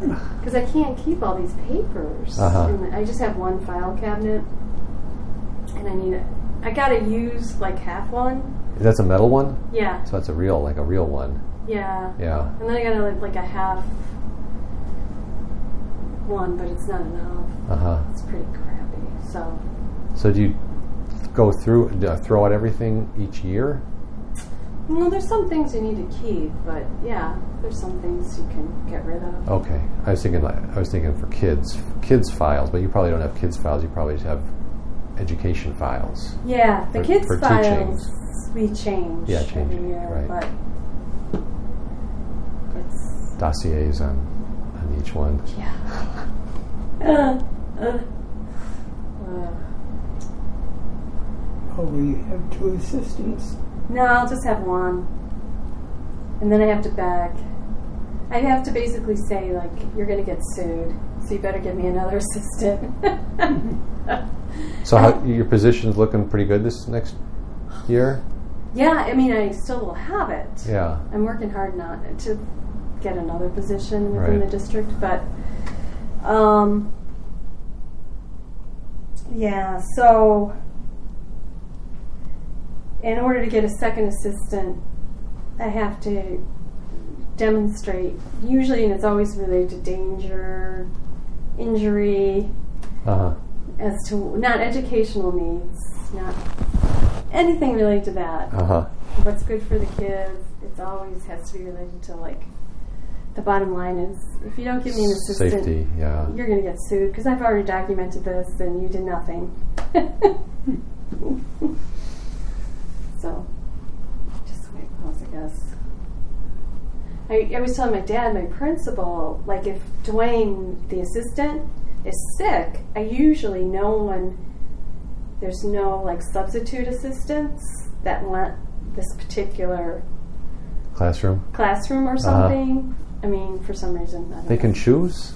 because I can't keep all these papers. Uh-huh. I just have one file cabinet, and I need. It. I gotta use like half one. That's a metal one. Yeah, So that's a real, like a real one. yeah. Yeah. And then I gotta like, like a half one, but it's not enough. Uh huh. It's pretty crappy. So So do you go through, uh, throw out everything each year? Well, there's some things you need to keep, but yeah, there's some things you can get rid of. Okay. I was thinking, like, I was thinking for kids, kids files, but you probably don't have kids files. You probably have education files. Yeah, the For- kids' for files teaching. we change Yeah, change every year, right. but it's Dossiers on on each one. yeah. uh, uh, uh. Oh, we have two assistants? No, I'll just have one, and then I have to beg. I have to basically say like, "You're going to get sued, so you better give me another assistant." So how, your position's looking pretty good this next year? yeah, I mean, I still will have it. Yeah. I'm working hard not to get another position within Right. the district, but um, yeah. So, in order to get a second assistant, I have to demonstrate. Usually, and it's always related to danger, injury, Uh huh. as to not educational needs, not anything related to that Uh huh. what's good for the kids. It's always has to be related to like the bottom line is if you don't give me an assistant, Safety. Yeah. you're going to get sued because I've already documented this and you did nothing. so just the way it goes, I guess. I, I was telling my dad, my principal, like if Dwayne, the assistant, is sick, I usually know when there's no like substitute assistants that want this particular Classroom. classroom or something. I mean, for some reason, I don't They know. can choose.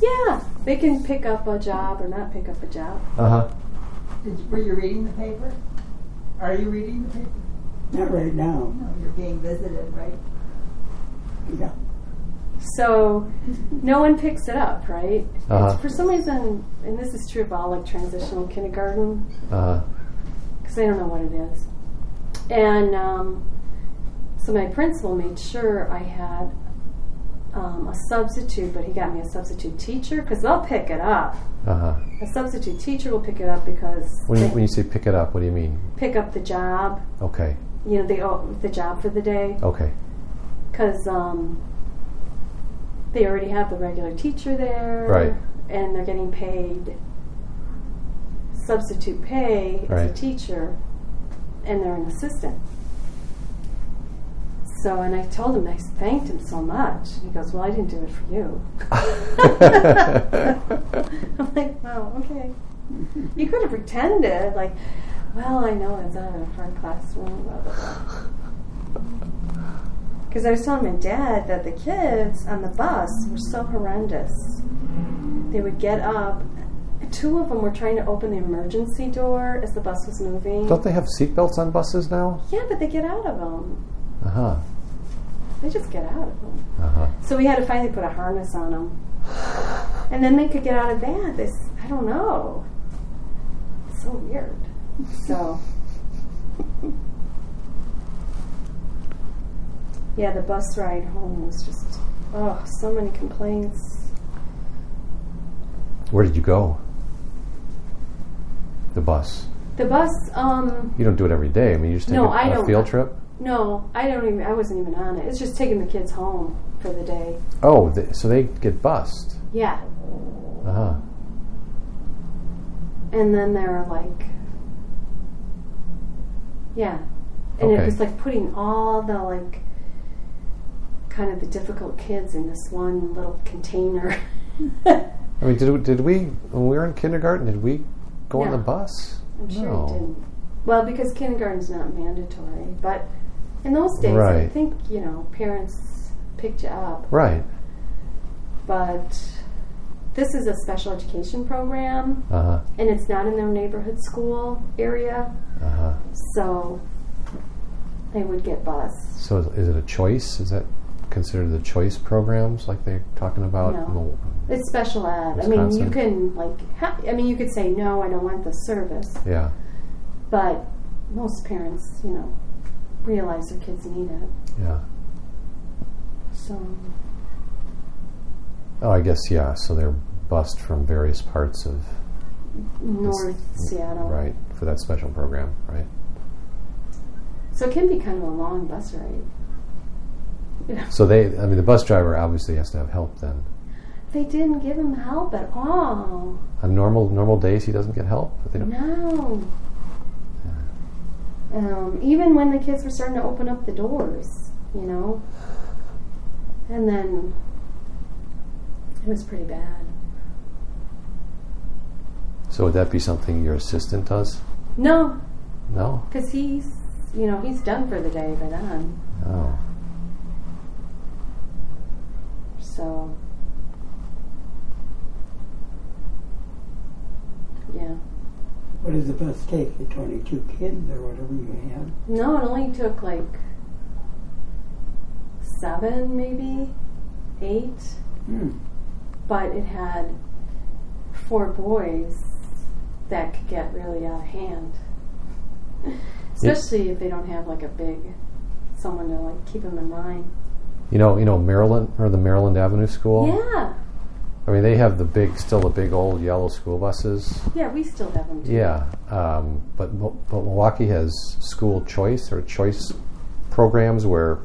Yeah, they can pick up a job or not pick up a job. Uh huh. Did were you reading the paper? Are you reading the paper? Not right now. No, you're being visited, right? Yeah. So no one picks it up, right? Uh-huh. For some reason, and this is true of all like transitional kindergarten, Uh huh. because I don't know what it is. And um, so my principal made sure I had um, a substitute, but he got me a substitute teacher because they'll pick it up. Uh huh. A substitute teacher will pick it up because When you, when you say pick it up, what do you mean? pick up the job. Okay. You know, the the job for the day Okay. because um, they already have the regular teacher there, Right. And they're getting paid substitute pay as a teacher, and they're an assistant. So, and I told him, I thanked him so much. He goes, "Well, I didn't do it for you." I'm like, "Wow, okay." You could have pretended, like, "Well, I know it's a hard classroom." Blah, blah, blah. Because I was telling my dad that the kids on the bus were so horrendous. They would get up. Two of them were trying to open the emergency door as the bus was moving. Don't they have seatbelts on buses now? Yeah, but they get out of them. Uh huh. They just get out of them. Uh huh. So we had to finally put a harness on them. And then they could get out of that. This, I don't know. It's so weird. So. Yeah, the bus ride home was just, oh, so many complaints. Where did you go? The bus. The bus, um, You don't do it every day. I mean, you just take No, a, I a don't. field trip. No, I don't even, I wasn't even on it. It's just taking the kids home for the day. Oh, th- so they get bussed. Yeah. Uh huh. and then they're like yeah and Okay. it was like putting all the like kind of the difficult kids in this one little container I mean, did did we when we were in kindergarten? Did we go on the bus? i'm sure no. it didn't well because kindergarten's not mandatory but in those days i think you know parents picked you up Right. but this is a special education program Uh huh. and it's not in their neighborhood school area Uh huh. so they would get bused So is, it a choice? Is that considered the choice programs like they're talking about? No. It's special ed. I mean, you can like. Ha- I mean, you could say no, I don't want the service, yeah. but most parents, you know, realize their kids need it. Yeah. So Oh, I guess yeah. So they're bussed from various parts of North Seattle, right for that special program, right? So it can be kind of a long bus ride. You know, So they, I mean, the bus driver obviously has to have help then. they didn't give him help at all. On normal normal days, he doesn't get help. No. Um, even when the kids were starting to open up the doors, you know, and then it was pretty bad. So would that be something your assistant does? No, No. because he's, you know, he's done for the day by then. Oh. So, yeah. What does the bus take? The 22 kids or whatever you have? No, it only took like seven, maybe eight, Hmm. but it had four boys that could get really out of hand. Especially if they don't have like a big someone to like keep them in line. You know, you know Maryland or the Maryland Avenue School. Yeah, I mean, they have the big, still the big old yellow school buses. yeah, we still have them too. Yeah, um, but but Milwaukee has school choice or choice programs where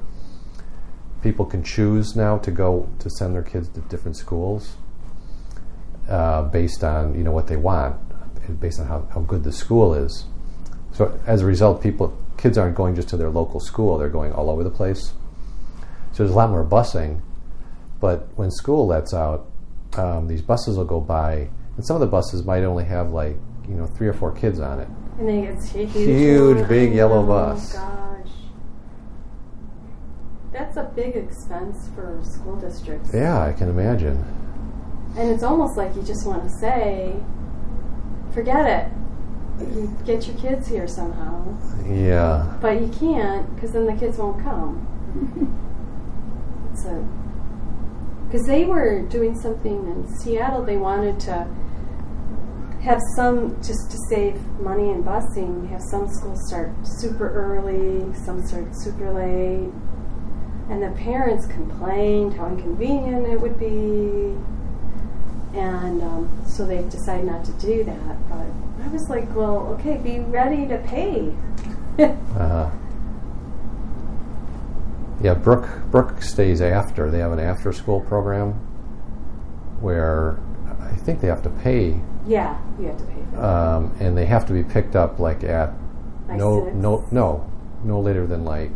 people can choose now to go to send their kids to different schools uh, based on you know what they want, based on how, how good the school is. So as a result, people kids aren't going just to their local school; they're going all over the place. So there's a lot more busing. But when school lets out, um, these buses will go by, and some of the buses might only have like you know three or four kids on it. And then it's a huge, Huge, one. big yellow know, bus. Gosh, that's a big expense for school districts. Yeah, I can imagine. And it's almost like you just want to say, forget it. You get your kids here somehow. Yeah, But you can't because then the kids won't come. so, because they were doing something in Seattle, they wanted to have some just to save money in busing. Have some schools start super early, some start super late, and the parents complained how inconvenient it would be. And um, so they decided not to do that. But I was like, well, okay, be ready to pay. uh, yeah. Brook Brook stays after. They have an after school program where I think they have to pay, Yeah, you have to pay for um, and they have to be picked up like at no six? no no no later than like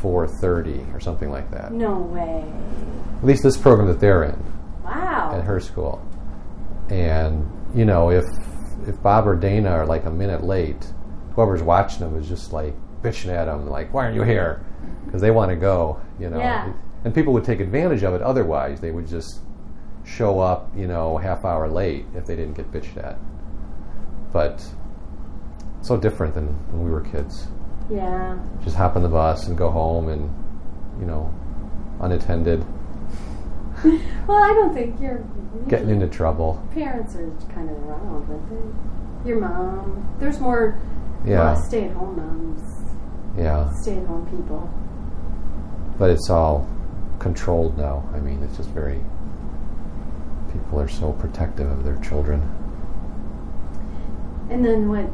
four thirty or something like that. No way. At least this program that they're in. Wow. at her school. And you know, if if Bob or Dana are like a minute late, whoever's watching them is just like bitching at them, like, "Why aren't you here?" Because they want to go, you know. Yeah. And people would take advantage of it otherwise. They would just show up, you know, a half hour late if they didn't get bitched at. But so different than when we were kids. Yeah. Just hop on the bus and go home and, you know, unattended, Well, I don't think your getting into trouble. parents are kind of around, aren't they? Your mom. There's more Yeah. stay-at-home moms, Yeah. stay-at-home people. But it's all controlled now. I mean, it's just very. People are so protective of their children. And then what?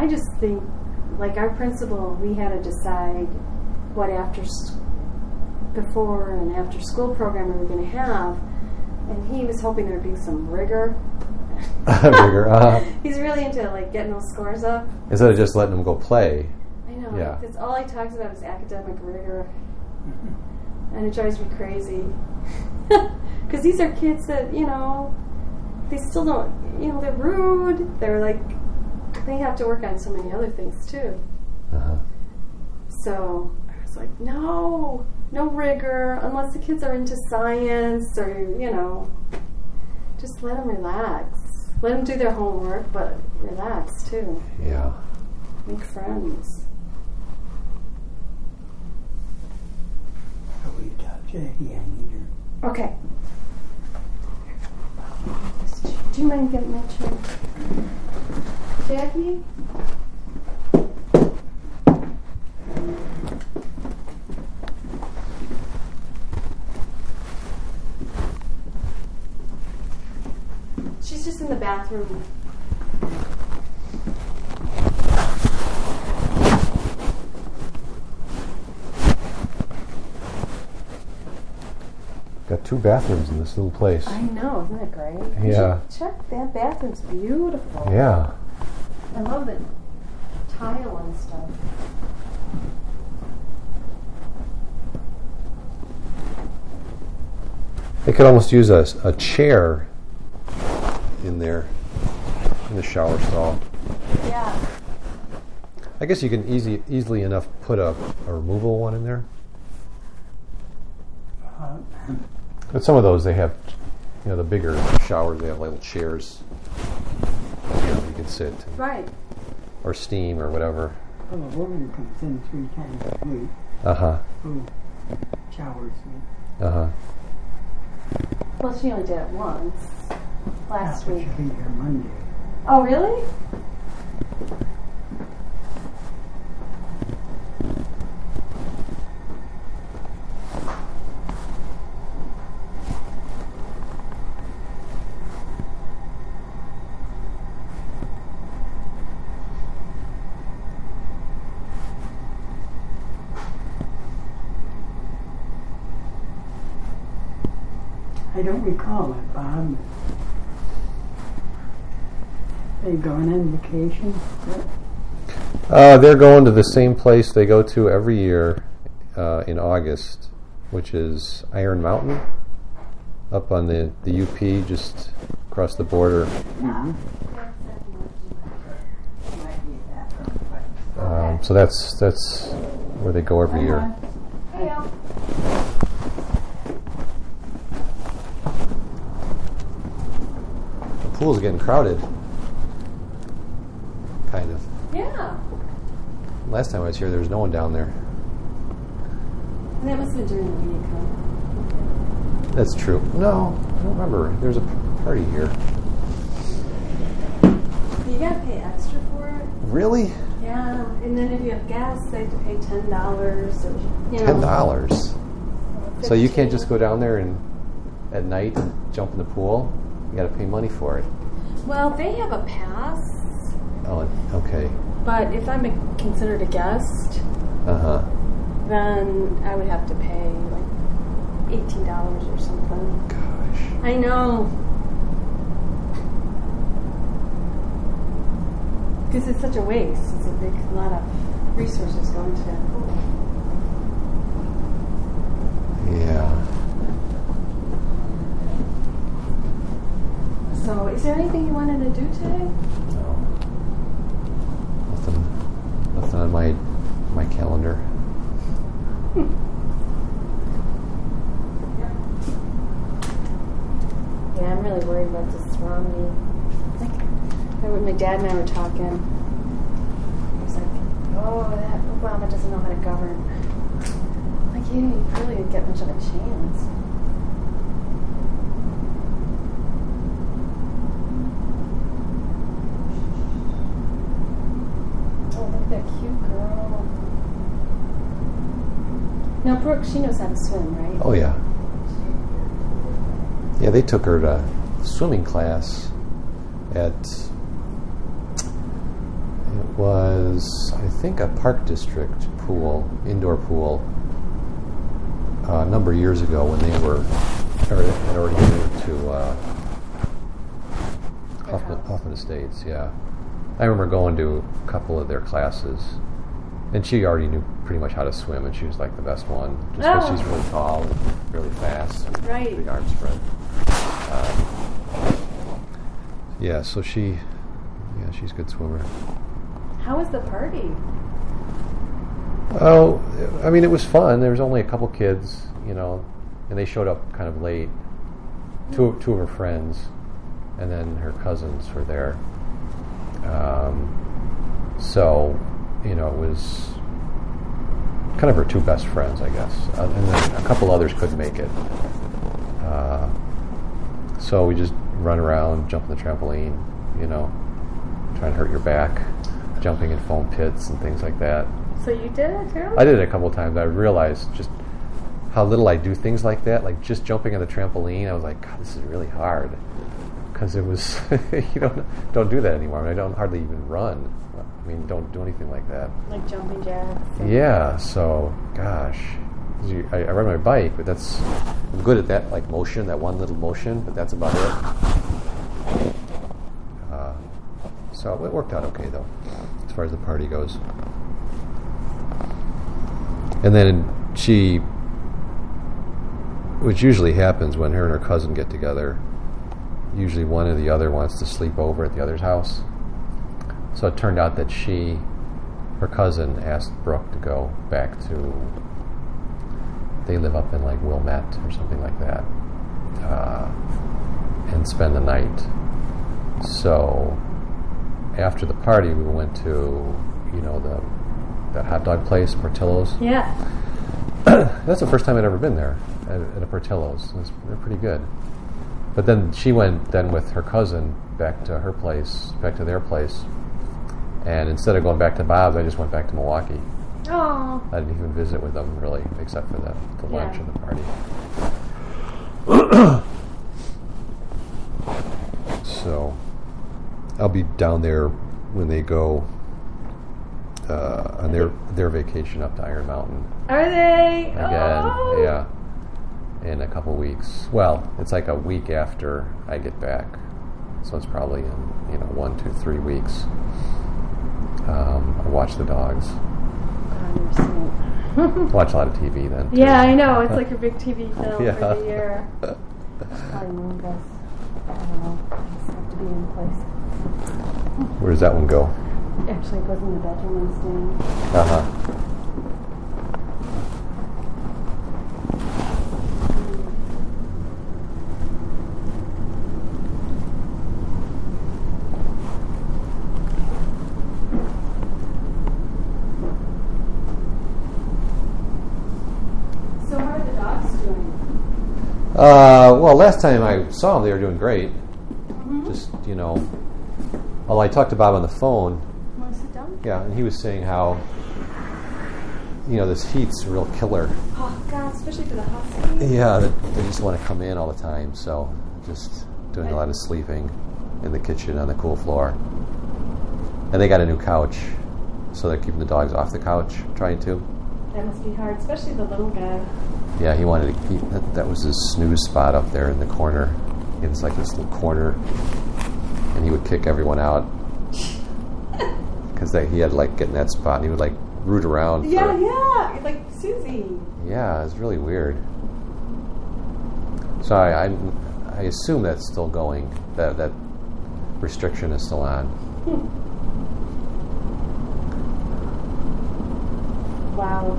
I just think, like our principal, we had to decide what after, before and after school program we were going to have, and he was hoping there'd be some rigor. Bigger. Uh, He's really into like getting those scores up. instead of just letting them go play. I know. Yeah. That's all he talks about is academic rigor, and it drives me crazy. Because these are kids that you know, they still don't. You know, they're rude. They're like, they have to work on so many other things too. Uh-huh. So I was like, no, no rigor unless the kids are into science or you know, just let them relax. Let them do their homework, but relax too. Yeah. Make friends. So Okay. Do you mind getting my chair? Jackie? She's just in the bathroom. Got two bathrooms in this little place. I know, isn't that great? Yeah. Check that bathroom's beautiful. Yeah. I love the tile and stuff. They could almost use a, a chair in there in the shower stall. Yeah. I guess you can easy, easily enough put a, a removable one in there. Uh, But some of those they have, you know, the bigger showers they have little chairs. You know, you can sit Right. or steam or whatever. well, a woman comes in three times a week Uh huh. who showers me. Uh huh. Well, she only did it once last week. She'll week. be here Monday. Oh, really? I don't recall it, Bob. They gone on vacation? Uh, they're going to the same place they go to every year uh, in August, which is Iron Mountain, up on the, the UP, just across the border. Um, so that's that's where they go every year. Hey, Al. The pool's getting crowded. Kind of. Yeah. Last time I was here, there was no one down there. And that must have been during the week, huh? That's true. No, I don't remember. There's a party here. You gotta pay extra for it. Really? Yeah. And then if you have gas, they have to pay ten dollars you know. Ten dollars. So you can't just go down there and at night and jump in the pool. You got to pay money for it. Well, they have a pass, Oh, okay. but if I'm a, considered a guest, Uh huh. then I would have to pay like eighteen dollars or something. Gosh. I know. Because it's such a waste. It's a big lot of resources going to that pool. Yeah. So, is there anything you wanted to do today? No. Nothing. Nothing on my my calendar. Yeah, I'm really worried about this Romney. Like, I when my dad and I were talking. He was like, "Oh, that Obama doesn't know how to govern." Like, you didn't really get much of a chance. Oh, look at that cute girl. Now, Brooke, she knows how to swim, right? Oh yeah. Yeah, they took her to swimming class at it was I think a park district pool, indoor pool, uh, a number of years ago when they were or had already moved to uh, Hoffman, Hoffman Estates. Yeah, I remember going to a couple of their classes, and she already knew pretty much how to swim, and she was like the best one, just because Oh. she's really tall and really fast, and Right. big arm spread. Um, yeah, so she, yeah, she's a good swimmer. How was the party? Oh, I mean, it was fun. There was only a couple kids, you know, and they showed up kind of late. Two, two of her friends, and then her cousins were there. Um, so, you know, it was kind of her two best friends, I guess, uh, and then a couple others couldn't make it. Uh, so we just run around, jump on the trampoline, you know, trying to hurt your back, jumping in foam pits and things like that. So you did it too? I did it a couple times. I realized just how little I do things like that. Like just jumping on the trampoline, I was like, God, this is really hard because it was you don't don't do that anymore. I, mean, I don't hardly even run. I mean, don't do anything like that. Like jumping jacks. Yeah. So, gosh, you- I, I ride my bike, but that's I'm good at that like motion, that one little motion, but that's about it. Uh, so it worked out okay though, as far as the party goes. And then she, which usually happens when her and her cousin get together, usually one or the other wants to sleep over at the other's house. So it turned out that she, her cousin, asked Brooke to go back to. They live up in like Wilmette or something like that, uh, and spend the night. So after the party, we went to, you know, the that hot dog place, Portillo's. Yeah. That's the first time I'd ever been there at, at a Portillo's. It was, they're pretty good. But then she went then with her cousin back to her place, back to their place. And instead of going back to Bob's, I just went back to Milwaukee. Oh. I didn't even visit with them really, except for the, the lunch and the party. so I'll be down there when they go uh, on their their vacation up to Iron Mountain Are they? again. Oh. Yeah, in a couple weeks. Well, it's like a week after I get back, so it's probably in you know one, two, three weeks. Um, I watch the dogs. Watch a lot of TV then. too. yeah, I know. It's like a big TV film Yeah. for the year. Probably. I don't know. Just have to be in place. Where does that one go? Actually, it goes in the bedroom I'm staying. Uh huh. So how are the dogs doing? Uh, well, last time I saw them, they were doing great. Just you know, although I talked to Bob on the phone, Want to sit down? yeah, and he was saying how you know this heat's a real killer. Oh God, especially for the husky. Yeah, that they just want to come in all the time. So just doing a lot of sleeping in the kitchen on the cool floor. And they got a new couch, so they're keeping the dogs off the couch, trying to. That must be hard, especially the little guy. Yeah, he wanted to keep that, that was his snooze spot up there in the corner. It's like this little corner, and he would kick everyone out because he had to like get in that spot. and He would like root around. Yeah, yeah. Like Susie. Yeah, it's really weird. So I, I, I assume that's still going. That that restriction is still on. Wow.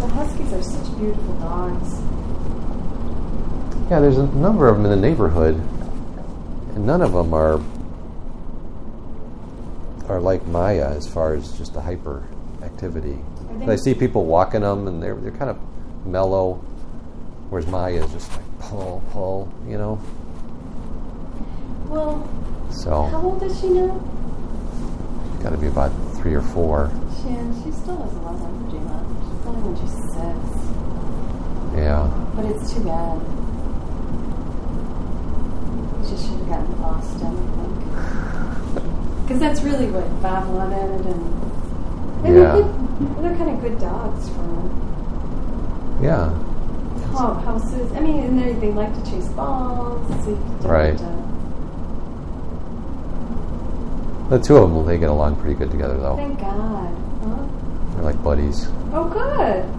The Huskies are such beautiful dogs. Yeah, there's a number of them in the neighborhood, and none of them are are like Maya as far as just the hyper activity. But I see people walking them, and they're they're kind of mellow, whereas Maya is just like pull, pull, you know. Well, so how old is she now? got to be about three or four. She, she still has a lot of energy left. She's only when she's six. Yeah, But it's too bad. She just should have gotten to Boston, I think. Because that's really what Bob wanted, and, and Yeah. they're, good, they're kind of good dogs for yeah. how houses. I mean, and they, they like to chase balls. So Right. to- The two of them, they get along pretty good together, though. thank God. Huh? They're like buddies. Oh, good.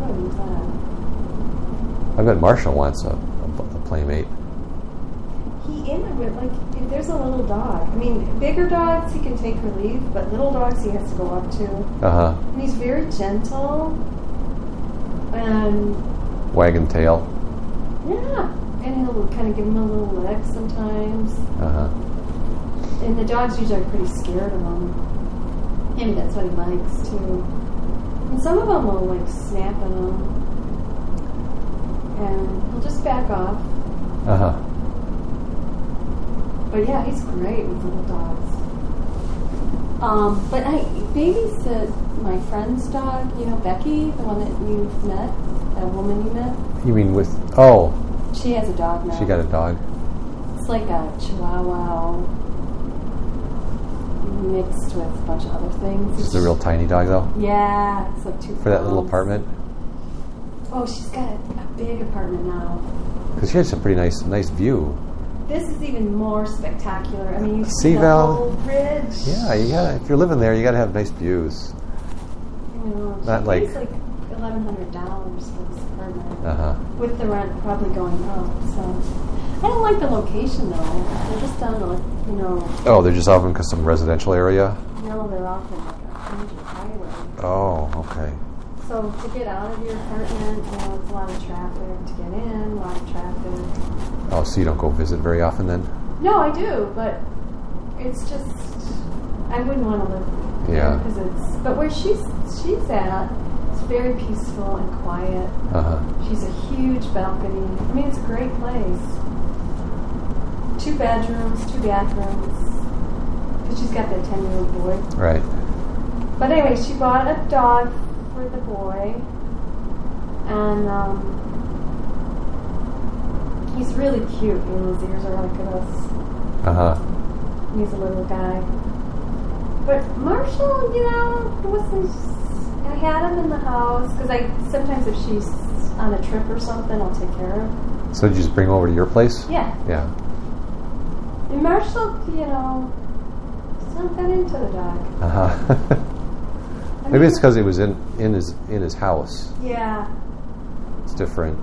Good, glad. Bet Marshall wants a, a, a playmate. He in with like if there's a little dog. I mean, bigger dogs he can take or leave, but little dogs he has to go up to. Uh huh. And he's very gentle. And Wagon tail. yeah, and he'll kind of give him a little lick sometimes. Uh huh. And the dogs usually are pretty scared of him. Maybe that's what he likes too. And some of them will like snap at him, and he'll just back off. Uh huh. But yeah, he's great with little dogs. Um, but I babysit my friend's dog, you know, Becky, the one that you've met, that woman you met. You mean with? Oh, She has a dog now. she got a dog. It's like a chihuahua mixed with a bunch of other things. Just a real tiny dog, though, Yeah, it's like two for that little apartment. Oh, she's got a, a big apartment now. Because she has a pretty nice, nice view. This is even more spectacular. I mean, you see the Val- whole bridge. Yeah, you gotta. If you're living there, you gotta have nice views. You know, Not like- like eleven hundred dollars for this apartment, Uh huh. with the rent probably going up. So I don't like the location though. They're just down like you know, Oh, they're just off in some residential area. no, they're off in like a major highway. Oh, okay. So to get out of your apartment, you know, it's a lot of traffic. To get in, a lot of traffic. Oh, so you don't go visit very often then? No, I do, but it's just I wouldn't want to live Yeah. because it's. But where she's she's at, it's very peaceful and quiet. Uh huh. She's a huge balcony. I mean, it's a great place. Two bedrooms, two bathrooms. Because she's got that ten-year-old boy. Right. But anyway, she bought a dog for the boy, and um, he's really cute. You know, his ears are like this. Uh huh. He's a little guy. But Marshall, you know, wasn't. I had him in the house because I sometimes if she's on a trip or something, I'll take care of. So did you just bring him over to your place? Yeah, Yeah. and Marshall, you know, he's not that into the dog. Uh huh. Maybe mean, it's because it was in in his in his house. Yeah, It's different.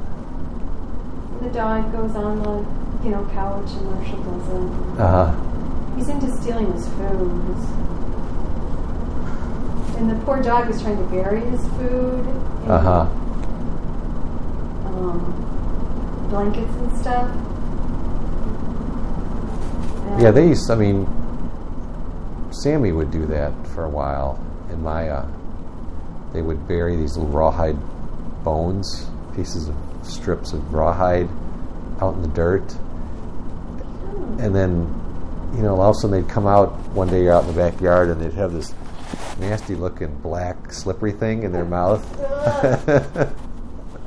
the dog goes on the you know couch and Marshall doesn't. Uh huh. He's into stealing his food. And the poor dog is trying to bury his food in Uh huh. um, blankets and stuff. And- Yeah, they used. I mean, Sammy would do that for a while in Maya. They would bury these little rawhide bones, pieces of strips of rawhide, out in the dirt, and then, you know, all of a sudden they'd come out one day out in the backyard and they'd have this nasty looking black slippery thing in their mouth.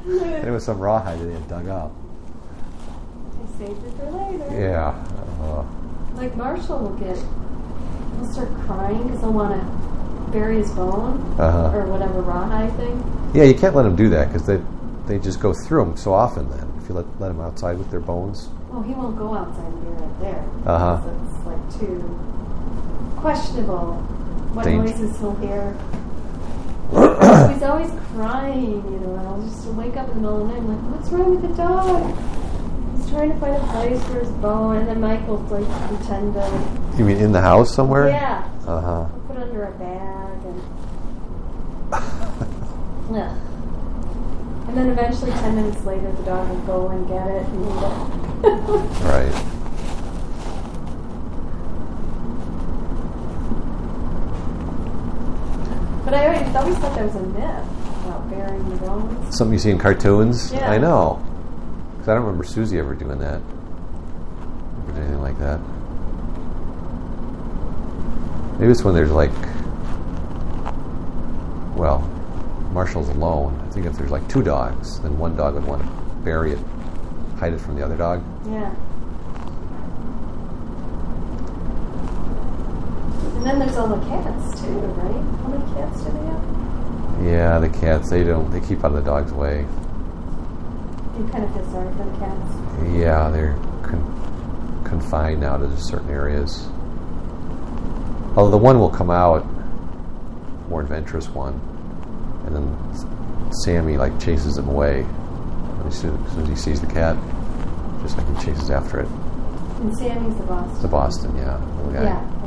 and it was some rawhide that they had dug up. They saved it for later. Yeah. Uh, Like Marshall will get, he'll start crying because he'll want to bury his bone Uh-huh. or whatever rawhide thing. Yeah, you can't let them do that because they they just go through them so often. Then, if you let let them outside with their bones, Well, he won't go outside and bury it there. Uh-huh. It's like too questionable what Dang- noises he'll hear. He's always crying, you know, and I'll just wake up in the middle of the night and I'm like, what's wrong with the dog? He's trying to find a place for his bone, and then Michael's like pretend to, you mean in the house somewhere? yeah, Uh huh. he'll put it under a bag, and Yeah. And then eventually, 10 minutes later, the dog will go and get it and eat it. right. But I always, thought that was a myth about burying the bones. Something you see in cartoons. Yeah. I know. Because I don't remember Susie ever doing that. Or anything like that. Maybe it's when there's like, well, Marshall's alone. I think if there's like two dogs, then one dog would want to bury it, hide it from the other dog. Yeah. And then there's all the cats too, right? How many cats do they have? Yeah, the cats, they don't, they keep out of the dog's way. You kind of feel sorry for the cats. Yeah, they're con- confined now to just certain areas. Although the one will come out, more adventurous one, and then Sammy like chases him away as soon, as he sees the cat. Just like he chases after it. And Sammy's the boss. The Boston, yeah, guy. Yeah,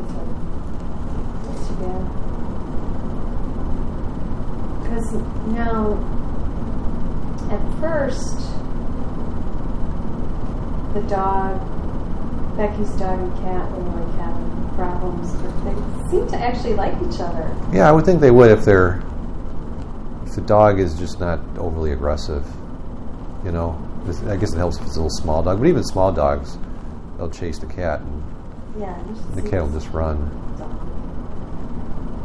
that's right. That's too bad. Because now, at first, the dog, Becky's dog and cat were like having problems, but they seem to actually like each other. Yeah, I would think they would if they're if the dog is just not overly aggressive. You know, I guess it helps if it's a little small dog, but even small dogs, they'll chase the cat, and Yeah, the cat will just run.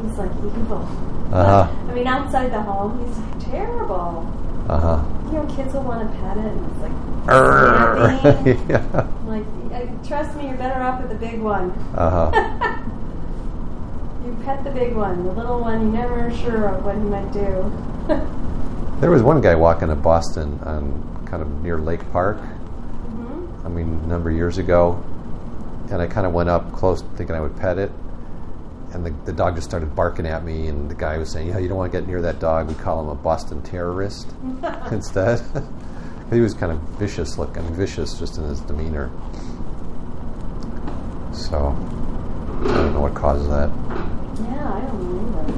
He's like evil. Uh huh. I mean, outside the home, he's like terrible. Uh huh. You know, kids will want to pet it, and it's like, yeah. Like, trust me, you're better off with the big one. Uh huh. you pet the big one. The little one, you're never sure of what he might do. There was one guy walking to Boston on kind of near Lake Park. hmm I mean, a number of years ago, and I kind of went up close, thinking I would pet it, and the, the dog just started barking at me, and the guy was saying, "Yeah, you don't want to get near that dog. We call him a Boston terrorist instead." he was kind of vicious looking, vicious just in his demeanor. So I don't know what causes that. Yeah, I don't know either.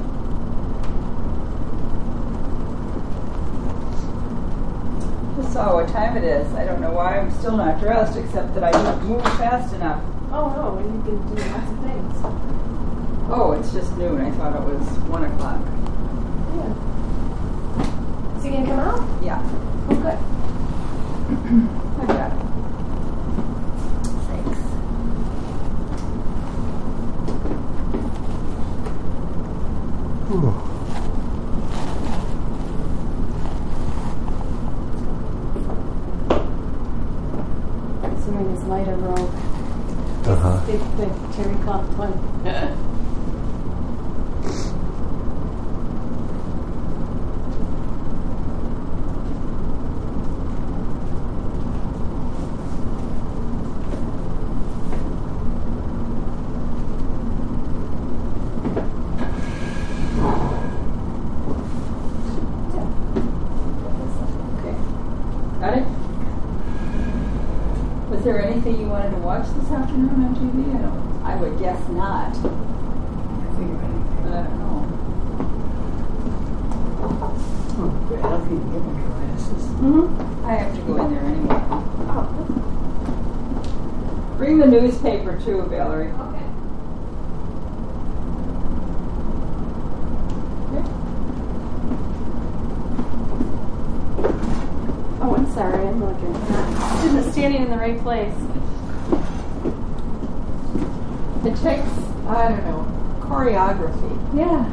Just saw what time it is. I don't know why I'm still not dressed, except that I didn't move fast enough. Oh no, you can do lots of things. Oh, it's just noon. I thought it was one o'clock. Yeah. Is he gonna come out? Yeah, Oh, good. I got it. Thanks. He's wearing his lighter robe. Uh huh. Big, big terry cloth one. Okay. Got it? Was there anything you wanted to watch this afternoon on TV? I don't. I would guess not. I think of anything. I don't know. Oh, good. I'll be get my glasses. Mm-hmm. I have to go in there anyway. Oh, Bring the newspaper too, Valerie. okay. Oh, I'm sorry. I'm looking. Not standing in the right place. It takes, I don't know, choreography. Yeah.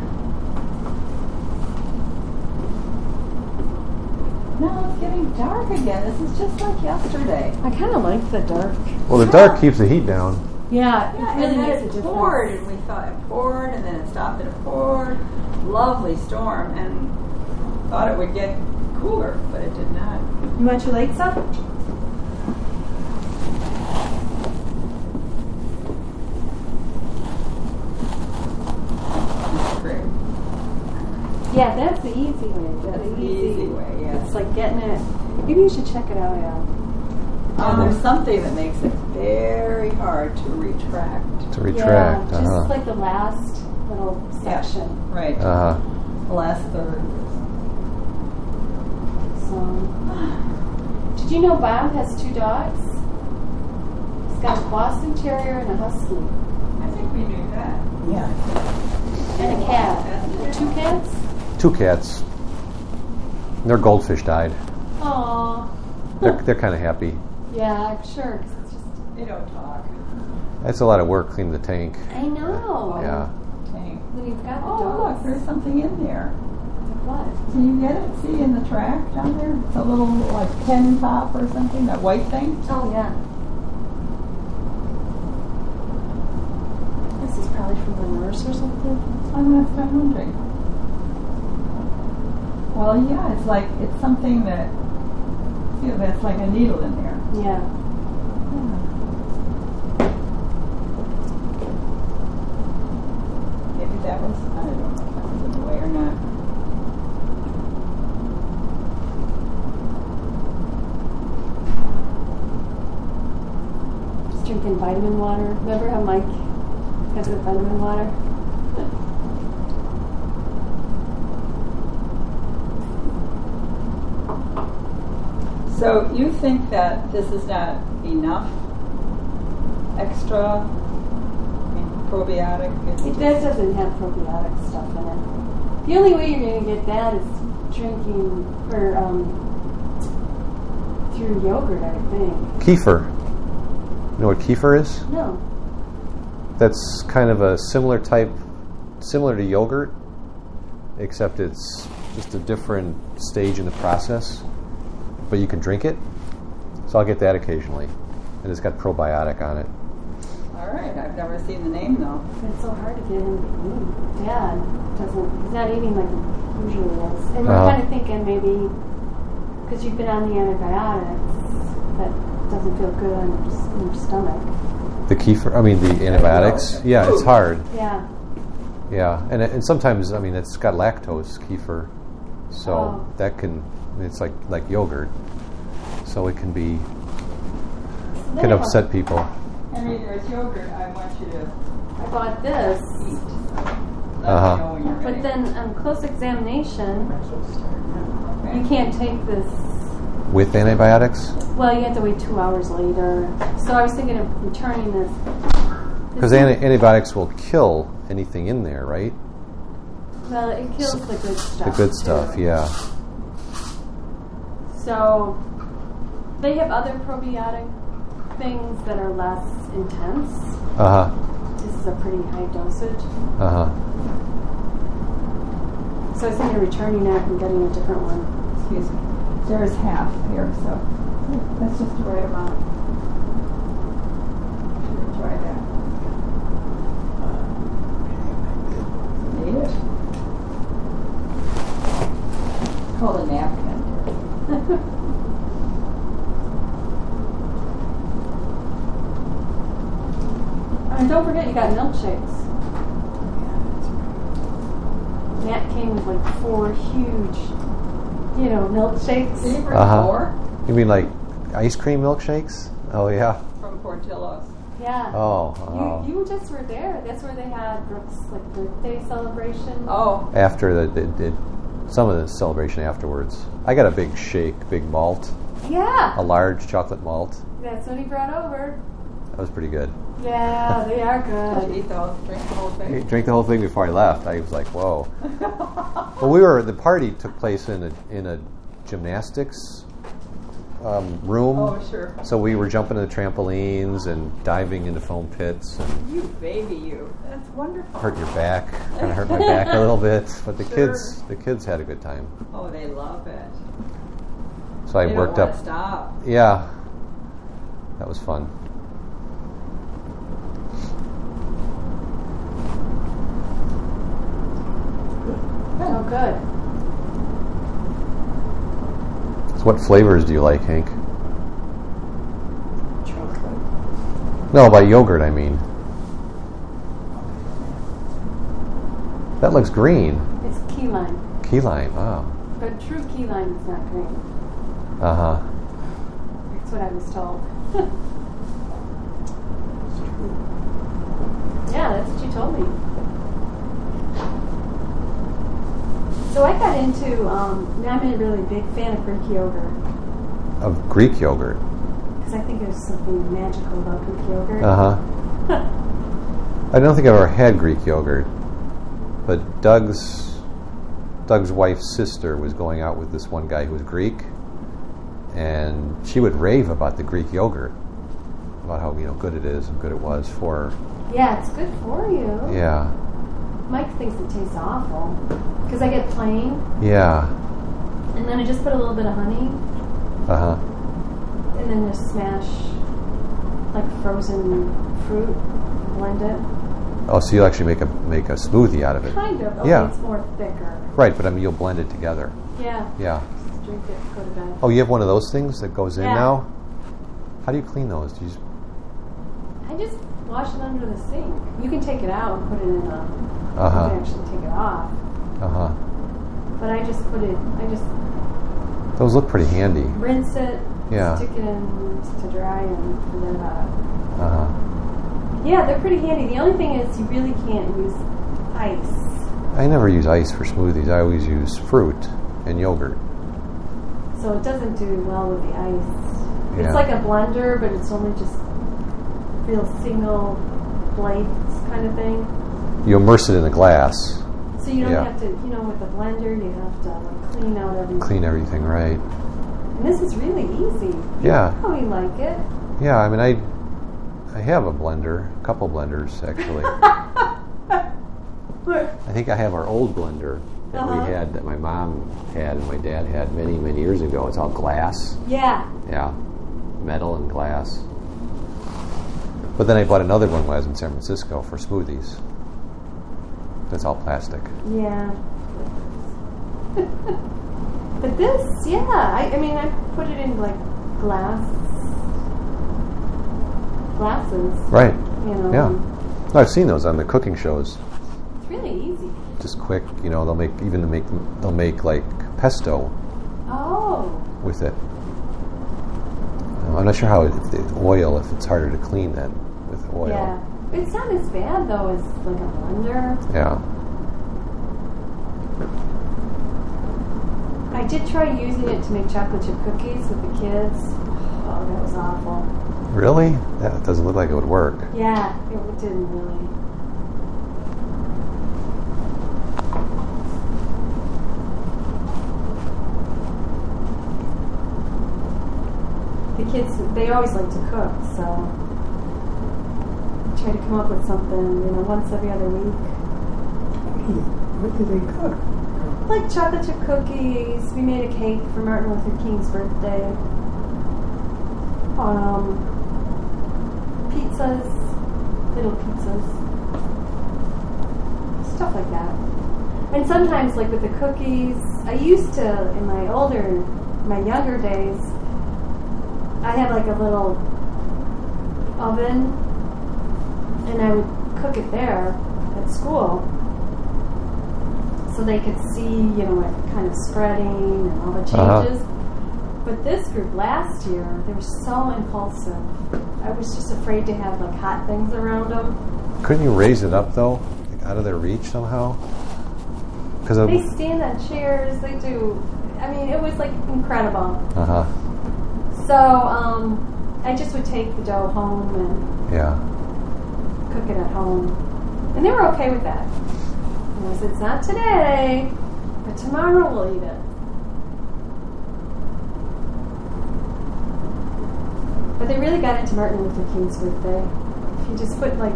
No, it's getting dark again. This is just like yesterday. I kind of like the dark. Well, the dark keeps the heat down. Yeah, Yeah, it really and then makes a it poured, and we thought it poured, and then it stopped, and it poured. Lovely storm, and thought it would get cooler, but it did not. You want your lights up? It's. Yeah, that's the easy way. That's the easy way, yes. It's like getting it. Maybe you should check it out, yeah. Um, there's something that makes it very hard to retract. To retract. Yeah, uh just like the last little Yeah. section. Right. Uh huh. the last third. So, did you know Bob has two dogs? He's got a Boston Terrier and a Husky, I think we knew that. Yeah. and a cat. Two cats. Two cats. Their goldfish died. Aww. They're, they're kind of happy. Yeah, I'm sure. 'cause it's just. They don't talk. That's a lot of work cleaning the tank. I know. Yeah. Tank. When you've got the Oh, look, there's something in there. What? Can you get it? See in the track down there? It's a little like pen top or something, that white thing. Oh yeah. This is probably from the nurse or something. I'm that's what I'm wondering. Well, yeah, it's like it's something that you know, that's like a needle in there. Yeah. Hmm. Maybe that was I don't know if that was in the way or not. Just drinking vitamin water. Remember how Mike has the vitamin water? So you think that this is not enough extra I mean, probiotic? It just- doesn't have probiotic stuff in it. The only way you're going to get that is drinking or um, through yogurt, I would think. Kefir. You know what kefir is? No. That's kind of a similar type, similar to yogurt, except it's just a different stage in the process. But you can drink it. So I'll get that occasionally. And it's got probiotic on it. All right, I've never seen the name though. It's so hard to get him to eat. Dad doesn't, he's not eating like he usually is. And we're kind of thinking maybe because you've been on the antibiotics, that doesn't feel good on your, s- in your stomach. The kefir, I mean the antibiotics. Oh. Yeah, it's hard. Yeah. Yeah, and and sometimes I mean it's got lactose kefir, so Oh. that can it's like like yogurt, so it can be So can I upset bought- people. Henry, there's yogurt. I want you to I bought this, eat. Uh-huh. me know when you're ready. but then on close examination, you can't take this. With antibiotics, Well, you have to wait two hours later. So I was thinking of returning this. because anti- antibiotics will kill anything in there, right? Well, it kills the good stuff. The good stuff, too. yeah. So they have other probiotic things that are less intense. Uh huh. This is a pretty high dosage. Uh huh. So I was thinking of returning it and getting a different one. Excuse me. There's half here, so that's just the right amount. Should try that. Need it? Called a napkin. And don't forget, you got milkshakes. Matt came with like four huge, you know, milkshakes. Did you bring Uh-huh. more You mean like ice cream milkshakes? Oh yeah. from Portillo's? Yeah. Oh. oh. You, you just were there. That's where they had Brooks' like birthday celebration. Oh, After the, the, the some of the celebration afterwards, I got a big shake, big malt, Yeah. a large chocolate malt. That's what he brought over. That was pretty good. Yeah, they are did you good. eat the whole, drink the whole I thing? drank the whole thing before I left. I was like, whoa. Well, we were the party took place in a in a gymnastics um, room. oh, sure. So we were jumping in the trampolines and diving into foam pits and You baby, you. That's wonderful. hurt your back. Kind of hurt my back a little bit, but the Sure. kids the kids had a good time. Oh, they love it. So I they worked up. Stop. Yeah, that was fun. Oh, good. So what flavors do you like, Hank? Chocolate. No, by yogurt I mean. That looks green. It's key lime, Key lime. Wow. but true key lime is not green. Uh huh. That's what I was told. yeah, that's what you told me. So I got into. Um, I'm a really big fan of Greek yogurt Of Greek yogurt. because I think there's something magical about Greek yogurt. Uh huh. I don't think I've ever had Greek yogurt, but Doug's Doug's wife's sister was going out with this one guy who was Greek, and she would rave about the Greek yogurt, about how you know good it is and good it was for. Yeah, it's good for you. Yeah, Mike thinks it tastes awful because I get plain, yeah, and then I just put a little bit of honey, uh huh. and then just smash like frozen fruit, blend it. Oh, so you actually make a make a smoothie out of it, Kind of. Yeah. it's more thicker. right? But I mean, you'll blend it together. Yeah. Yeah. Just drink it, go to bed. Oh, you have one of those things that goes in Yeah. now. How do you clean those? Do you just, I just wash it under the sink. You can take it out and put it in a. uh -huh. You can actually take it off, uh huh. but I just put it. I just Those look pretty handy. rinse it, Yeah. stick it in to dry, and forget about it. Uh huh. Yeah, they're pretty handy. The only thing is, you really can't use ice. I never use ice for smoothies. I always use fruit and yogurt. So it doesn't do well with the ice. Yeah. It's like a blender, but it's only just real single blades kind of thing. You immerse it in the glass, So you don't Yeah. have to, you know, with the blender, you have to like, clean out everything. clean everything right. And this is really easy. Yeah, How we like it. yeah. I mean, I I have a blender, a couple blenders actually. I think I have our old blender that Uh-huh. we had, that my mom had and my dad had many many years ago. It's all glass. yeah. Yeah, metal and glass. But then I bought another one when I was in San Francisco for smoothies. That's all plastic. Yeah. but this, yeah, I, I mean, I put it in like glass glasses. Right. You know. Yeah. I've seen those on the cooking shows. It's really easy. Just quick, you know. They'll make even make they'll make like pesto Oh. with it. I'm not sure how it, if the oil if it's harder to clean than with oil. Yeah. It's not as bad though as like a blender. Yeah. I did try using it to make chocolate chip cookies with the kids. Oh, that was awful. Really? That doesn't look like it would work. Yeah, it didn't really. The kids, they always like to cook, so I try to come up with something, you know, once every other week. What do they cook? Like chocolate chip cookies. We made a cake for Martin Luther King's birthday. Um, pizzas, little pizzas, stuff like that. And sometimes, like with the cookies, I used to in my older, my younger days. I had like a little oven, and I would cook it there at school so they could see, you know, it kind of spreading and all the Uh-huh. changes. But this group last year, they were so impulsive. I was just afraid to have like hot things around them. Couldn't you raise it up though, like out of their reach somehow? Because They stand on chairs. They do. I mean, it was like incredible. uh huh. So um, I just would take the dough home and Yeah. cook it at home, and they were okay with that. And I said, "It's not today, but tomorrow we'll eat it." But they really got into Martin Luther King's birthday. If you just put like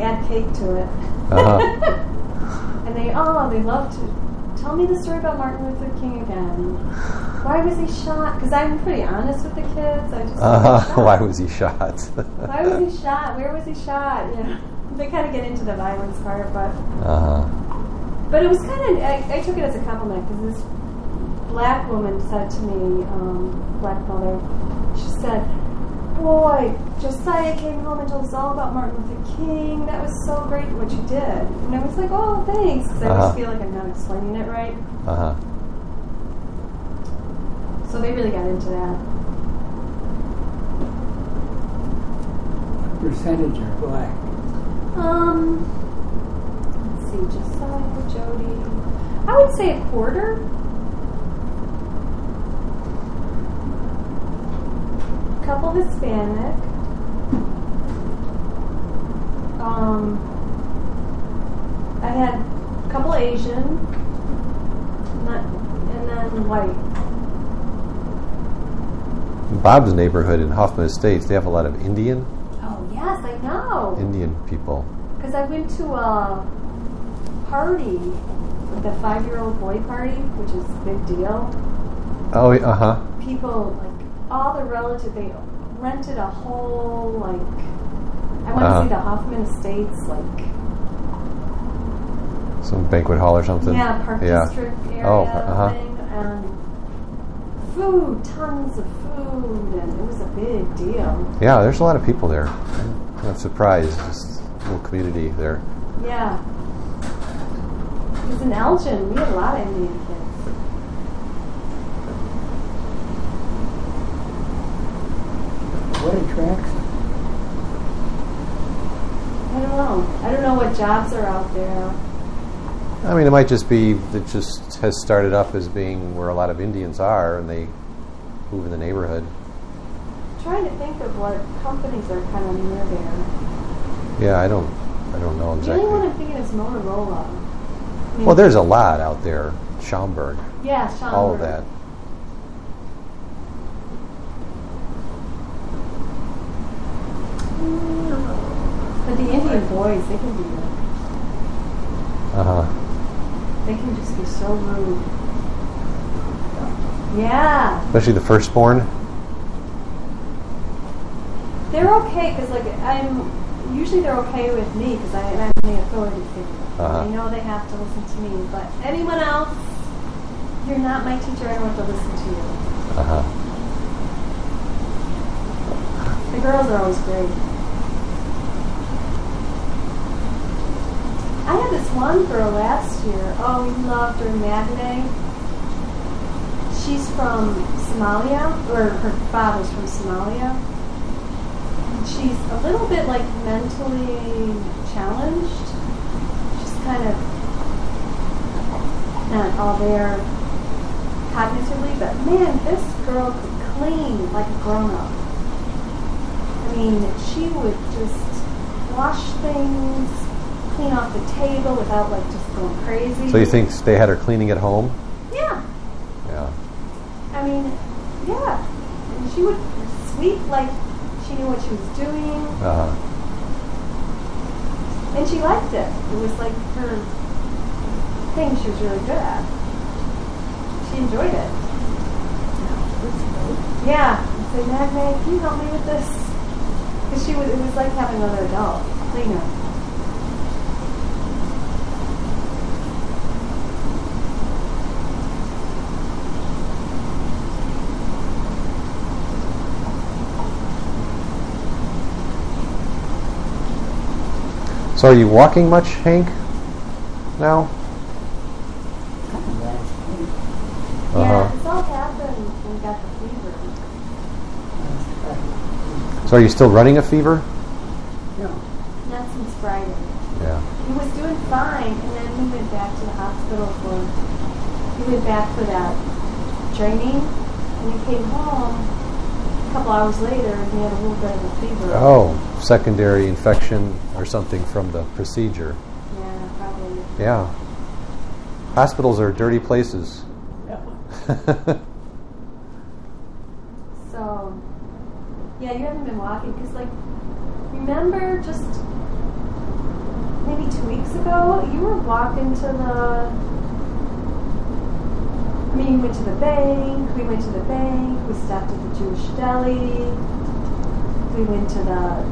add cake to it, Uh-huh. and they oh they love to tell me the story about Martin Luther King again. Why was he shot? Because I'm pretty honest with the kids. I just Uh-huh. Why was he shot? why was he shot? Where was he shot? You know, they kind of get into the violence part, but uh-huh. but it was kind of I, I took it as a compliment because this black woman said to me, um, black mother, she said, "Boy, Josiah came home and told us all about Martin Luther King. That was so great what you did." And I was like, "Oh, thanks," because I Uh-huh. always feel like I'm not explaining it right. Uh-huh. So they really got into that. Percentage are black. Um, let's see, Josiah, Jody. I would say a quarter. Couple Hispanic. Um, I had a couple Asian, not, and then white. Bob's neighborhood in Hoffman Estates, they have a lot of Indian Oh yes, I know. Indian people. Because I went to a party, a five-year-old boy party, which is a big deal. Oh, uh huh. People, like all the relatives, they rented a whole like. I went Uh-huh. to see the Hoffman Estates, like Some banquet hall or something. yeah, Park Yeah. District area Oh, uh-huh. thing, and food, tons of food, and it was a big deal. Yeah, there's a lot of people there. I'm surprised. Just a little community there. Yeah. Because in Elgin, we had a lot of Indian kids. What attracts them? I don't know. I don't know what jobs are out there. I mean, it might just be that just has started up as being where a lot of Indians are, and they move in the neighborhood. trying to think of what companies are kind of near there. Yeah, I don't, I don't know exactly. The only one exactly. I'm thinking is Motorola. I mean, Well, there's a lot out there. Schaumburg, yeah, Schaumburg. all of that. But the Indian boys, they can be, Uh huh. they can just be so rude. Yeah, Especially the firstborn. they're okay because like I'm usually they're okay with me because I'm the authority figure. Uh-huh. I know they have to listen to me, but anyone else, you're not my teacher. I don't have to listen to you. Uh huh. The girls are always great. I had this one girl last year. Oh, we loved her, Magne. She's from Somalia, or her father's from Somalia. And she's a little bit like mentally challenged. She's kind of not all there cognitively, but man, this girl could clean like a grown up. I mean, she would just wash things, clean off the table without like just going crazy. So you think they had her cleaning at home? Yeah. Yeah. I mean, yeah. And she would sweep like she knew what she was doing, Uh huh. and she liked it. It was like her thing she was really good at. She enjoyed it. Yeah. I said, Magne, can you help me with this? Because she was, it was like having another adult cleaner. So are you walking much, Hank? Now? Kind of. Uh Yeah, huh. this all happened when got the fever. So are you still running a fever? No. Not since Friday. Yeah. He was doing fine, and then he went back to the hospital for. He went back for that training, and he came home a couple hours later, he had a little bit of a fever. Oh, secondary infection or something from the procedure. Yeah, probably. Yeah. Hospitals are dirty places. Yeah. So, yeah, you haven't been walking because, like, remember just maybe two weeks ago, you were walking to the. You went to the bank. We went to the bank. We stopped at the Jewish deli. We went to the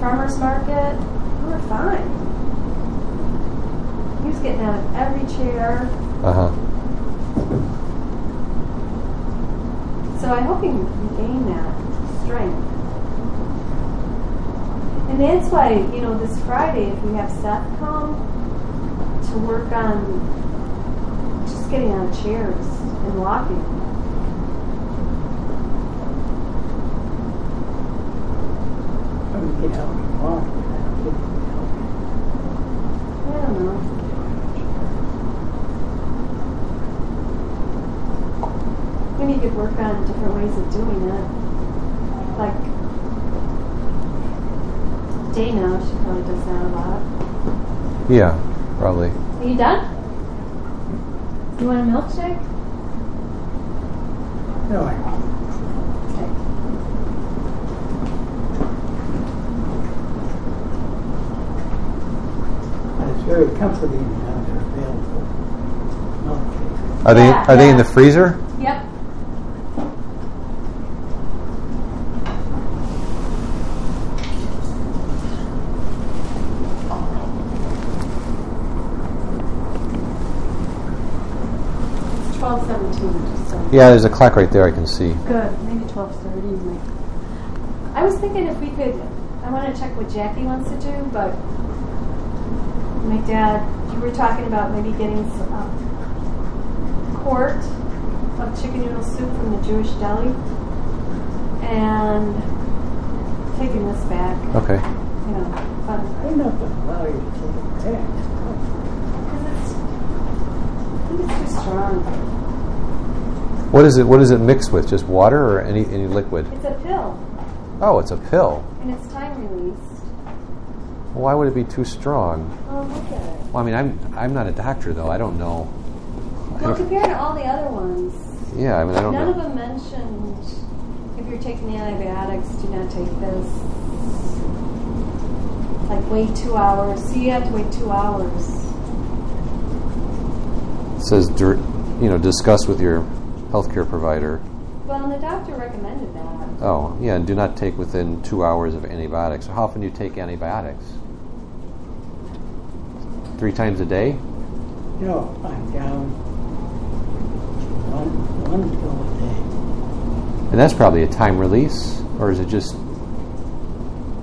farmers market. We were fine. He was getting out of every chair. Uh huh. So I hope you regain that strength. And that's why, you know, this Friday, if we have Seth come to work on just getting on chairs and walking. I would get out and walk, I don't get to help. don't know. Maybe you could work on different ways of doing it. Like Dana, she probably does that a lot. Yeah, probably. Are you done? You want a milkshake? No, I, Okay. it's very comforting to have it available. Okay. Are they Yeah, are they in the freezer? Yep. It's twelve seventeen, just so. Yeah, there's a clock right there. I can see. Good, maybe twelve thirty. I was thinking if we could, I want to check what Jackie wants to do, but my dad, you were talking about maybe getting some um, quart of chicken noodle soup from the Jewish deli and taking this back. Okay. You know, but They're not going to allow you to take it back. because it's, I think it's too strong. What is it? What is it mixed with? Just water or any any liquid? It's a pill Oh, it's a pill. and it's time released. Why would it be too strong? Oh, look at it. Well, I mean, I'm I'm not a doctor though. I don't know. Well, compared to all the other ones, yeah, I mean, I don't none of them mentioned if you're taking antibiotics, do not take this. Like wait two hours. So you have to wait two hours. It says, you know, discuss with your healthcare provider. Well, and the doctor recommended that. Oh, yeah, and do not take within two hours of antibiotics. So how often do you take antibiotics? Three times a day? No, I'm down one, one pill a day. And that's probably a time release, or is it just?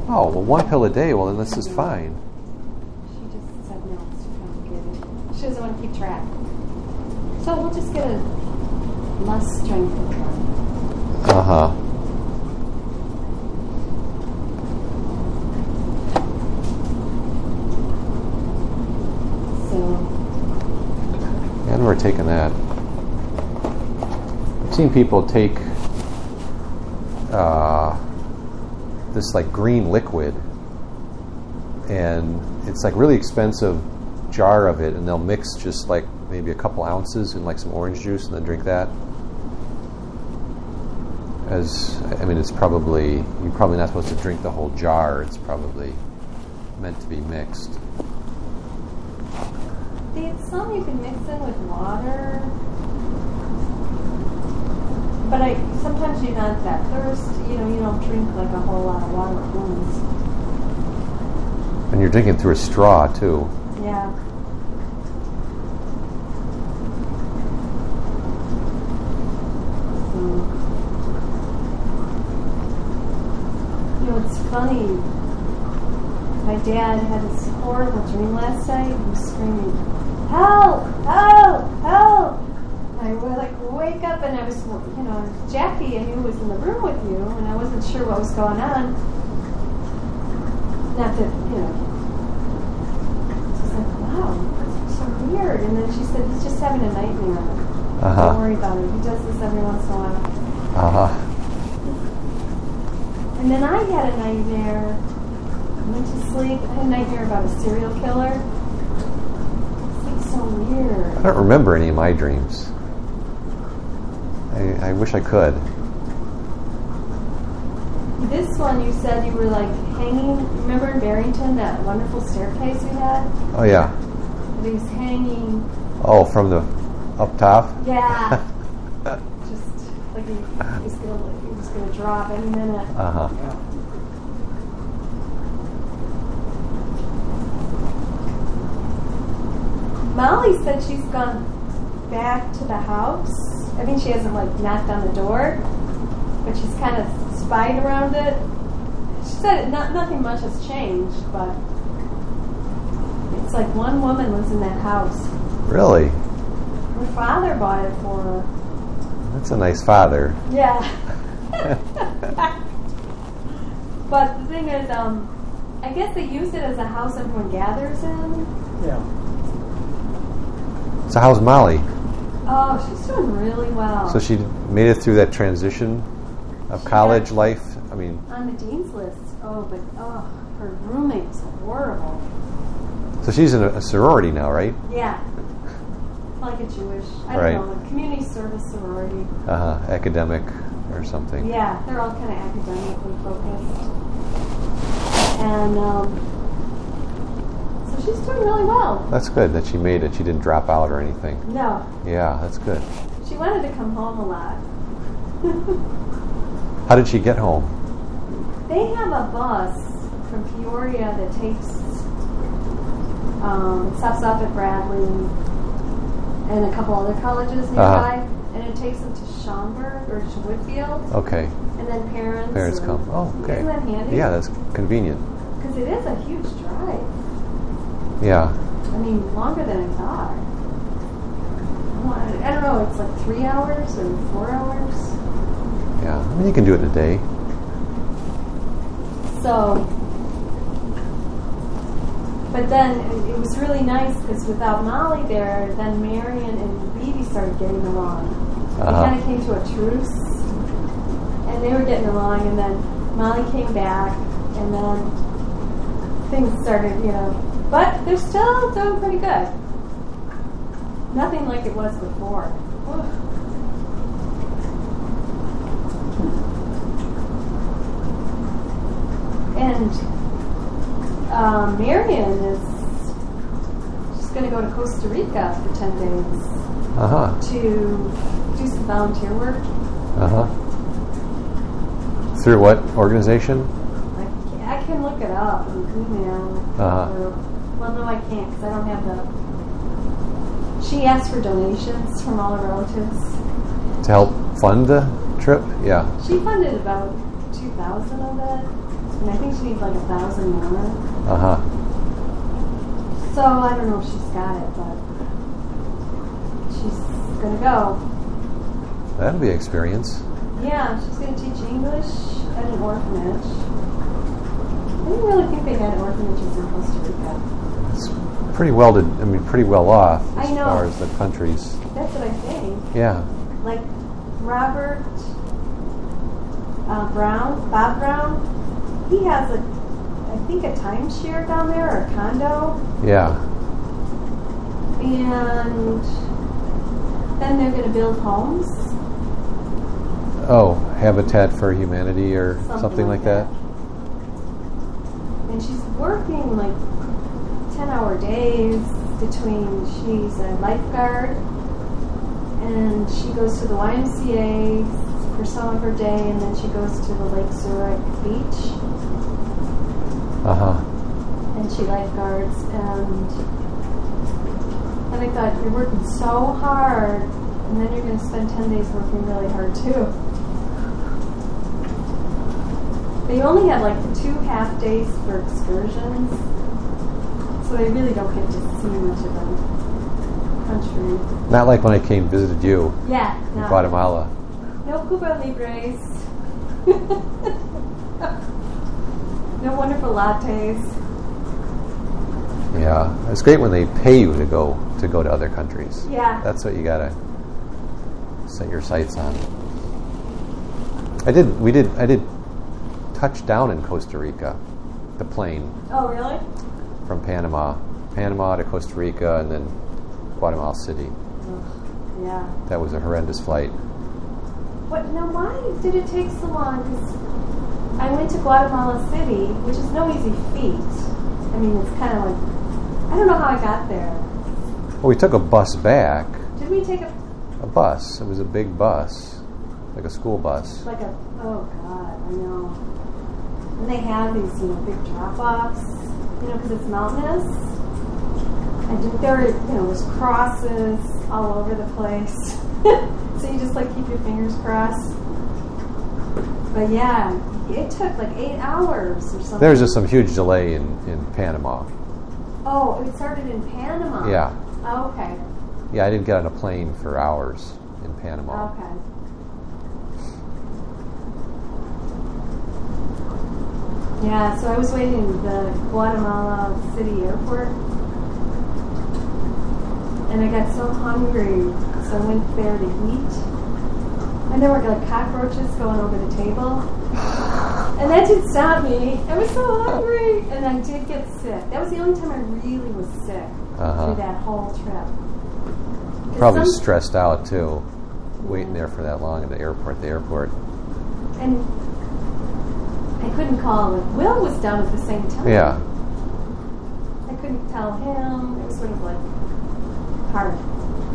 Oh, well, one pill a day. Well, then this is fine. She just said no, it's too complicated. She doesn't want to keep track. So we'll just get a less strength of one. Uh huh. So I've never taken that. I've seen people take uh, this like green liquid, and it's like really expensive jar of it, and they'll mix just like maybe a couple ounces in like some orange juice, and then drink that. As I mean, it's probably you're probably not supposed to drink the whole jar. It's probably meant to be mixed. There's some you can mix in with water. But I sometimes you're not that thirsty, you know, you don't drink like a whole lot of water at once. And you're drinking through a straw too. Yeah. So, you know, it's funny. My dad had this horrible dream last night. He was screaming, "Help! Help! Help!" I would like wake up and I was, you know, Jackie, I knew was in the room with you, and I wasn't sure what was going on. Not that, you know, She's like, wow, that's so weird. And then she said, he's just having a nightmare. Uh-huh. Don't worry about it. He does this every once in a while. Uh huh. And then I had a nightmare. I went to sleep. I had a nightmare about a serial killer. It's so weird. I don't remember any of my dreams. I, I wish I could. This one, you said you were like hanging. Remember in Barrington that wonderful staircase we had? Oh yeah. That he was hanging. Oh, from the up top. Yeah. just like he, he was gonna he was gonna drop any minute. Uh huh. Yeah. Molly said she's gone back to the house. I mean, she hasn't like knocked on the door, but she's kind of spied around it. She said not, nothing much has changed, but it's like one woman lives in that house. Really? Her father bought it for her. That's a nice father. Yeah. but the thing is, um, I guess they use it as a house everyone gathers in. Yeah. So how's Molly? Oh, she's doing really well. So she made it through that transition of She college got- life. I mean, on the dean's list. Oh, but oh, her roommate's horrible. so she's in a, a sorority now, right? Yeah. Like a Jewish, I Right. don't know, a community service sorority. Uh huh. Academic or something. Yeah, they're all kind of academically focused. And um, so she's doing really well. That's good that she made it. She didn't drop out or anything. No, Yeah, that's good. she wanted to come home a lot. How did she get home? They have a bus from Peoria that takes, um, stops off at Bradley and a couple other colleges nearby, and it takes them to Schaumburg or to Woodfield, Okay, and then parents. parents come. Oh, okay. Isn't that handy? Yeah, that's convenient. Because it is a huge drive. Yeah. I mean, longer than I thought. I don't know, it's like three hours or four hours. Yeah. I mean, you can do it in a day. So, but then it, was really nice because without Molly there, then Marion and Phoebe started getting along. They Uh-huh. kind of came to a truce, and they were getting along. And then Molly came back, and then things started, you know. But they're still doing pretty good. Nothing like it was before. And um, Marion is just going to go to Costa Rica for 10 days Uh huh. to do some volunteer work. Uh huh. Through what organization? I, I can look it up and email. Uh-huh. Well, no, I can't because I don't have the. She asked for donations from all her relatives. To help fund the trip? Yeah. She funded about 2,000 of it, and I think she needs like a thousand more. Uh huh. So I don't know if she's got it, but she's gonna go. That'll be experience. Yeah, she's gonna teach English at an orphanage. I didn't really think they had orphanages in Costa Rica. It's pretty well to, I mean, pretty well off as I know. far as the countries. That's what I think. Yeah. Like Robert uh, Brown, Bob Brown, he has a, I think a timeshare down there or a condo, Yeah. and then they're gonna build homes. Oh, Habitat for Humanity or Something something, like like that. and she's working like 10 hour days between she's a lifeguard and she goes to the YMCA for some of her day and then she goes to the Lake Zurich beach Uh huh. and she lifeguards and and I thought you're working so hard and then you're going to spend 10 days working really hard too. They only have like two half days for excursions, so they really don't get to see much of the country. Not like when I came visited you Yeah, in no, Guatemala. no Cuba Libres, no wonderful lattes. Yeah, it's great when they pay you to go to go to other countries. Yeah, That's what you gotta set your sights on. I did. We did. I did touch down in Costa Rica, the plane oh really? from Panama, Panama to Costa Rica, and then Guatemala City. Yeah. That was a horrendous flight. What? Now, why did it take so long? Because I went to Guatemala City, which is no easy feat. I mean, it's kind of like I don't know how I got there. Well, we took a bus back. Did we take a A bus. It was a big bus, like a school bus. like a? Oh God, I know. And they have these, you know, big drop-offs, you know, because it's mountainous. And there, were, you know, there's crosses all over the place. so you just like keep your fingers crossed. But yeah, it took like eight hours or something. There was just some huge delay in, in Panama. Oh, it started in Panama. Yeah. Oh, okay. Yeah, I didn't get on a plane for hours in Panama. Okay. Yeah, so I was waiting in the Guatemala City airport, and I got so hungry, so I went there to eat. And there were like cockroaches going over the table. And that didn't stop me. I was so hungry. And I did get sick. That was the only time I really was sick Uh-huh. through that whole trip. Probably stressed out too, waiting there for that long at the airport. The airport. And I couldn't call. Will was down at the same time. Yeah. I couldn't tell him. It was sort of like hard.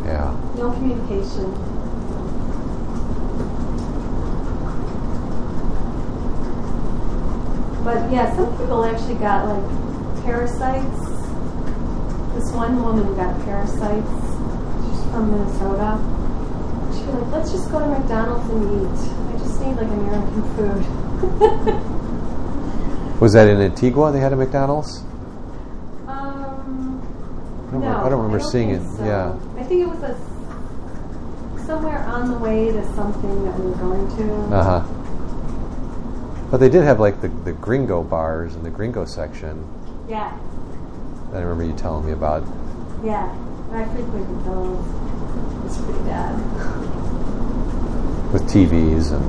Yeah. No communication. But yeah, some people actually got like parasites. This one woman got parasites. She's from Minnesota. She was like, let's just go to McDonald's and eat. I just need like American food. Was that in Antigua? They had a McDonald's. um, I don't, no, remember, I don't remember seeing it. so. Yeah. I think it was a somewhere on the way to something that we were going to. Uh huh. But they did have like the, the gringo bars and the gringo section Yeah, that I remember you telling me about. yeah. I frequented those. It's pretty bad. with TVs and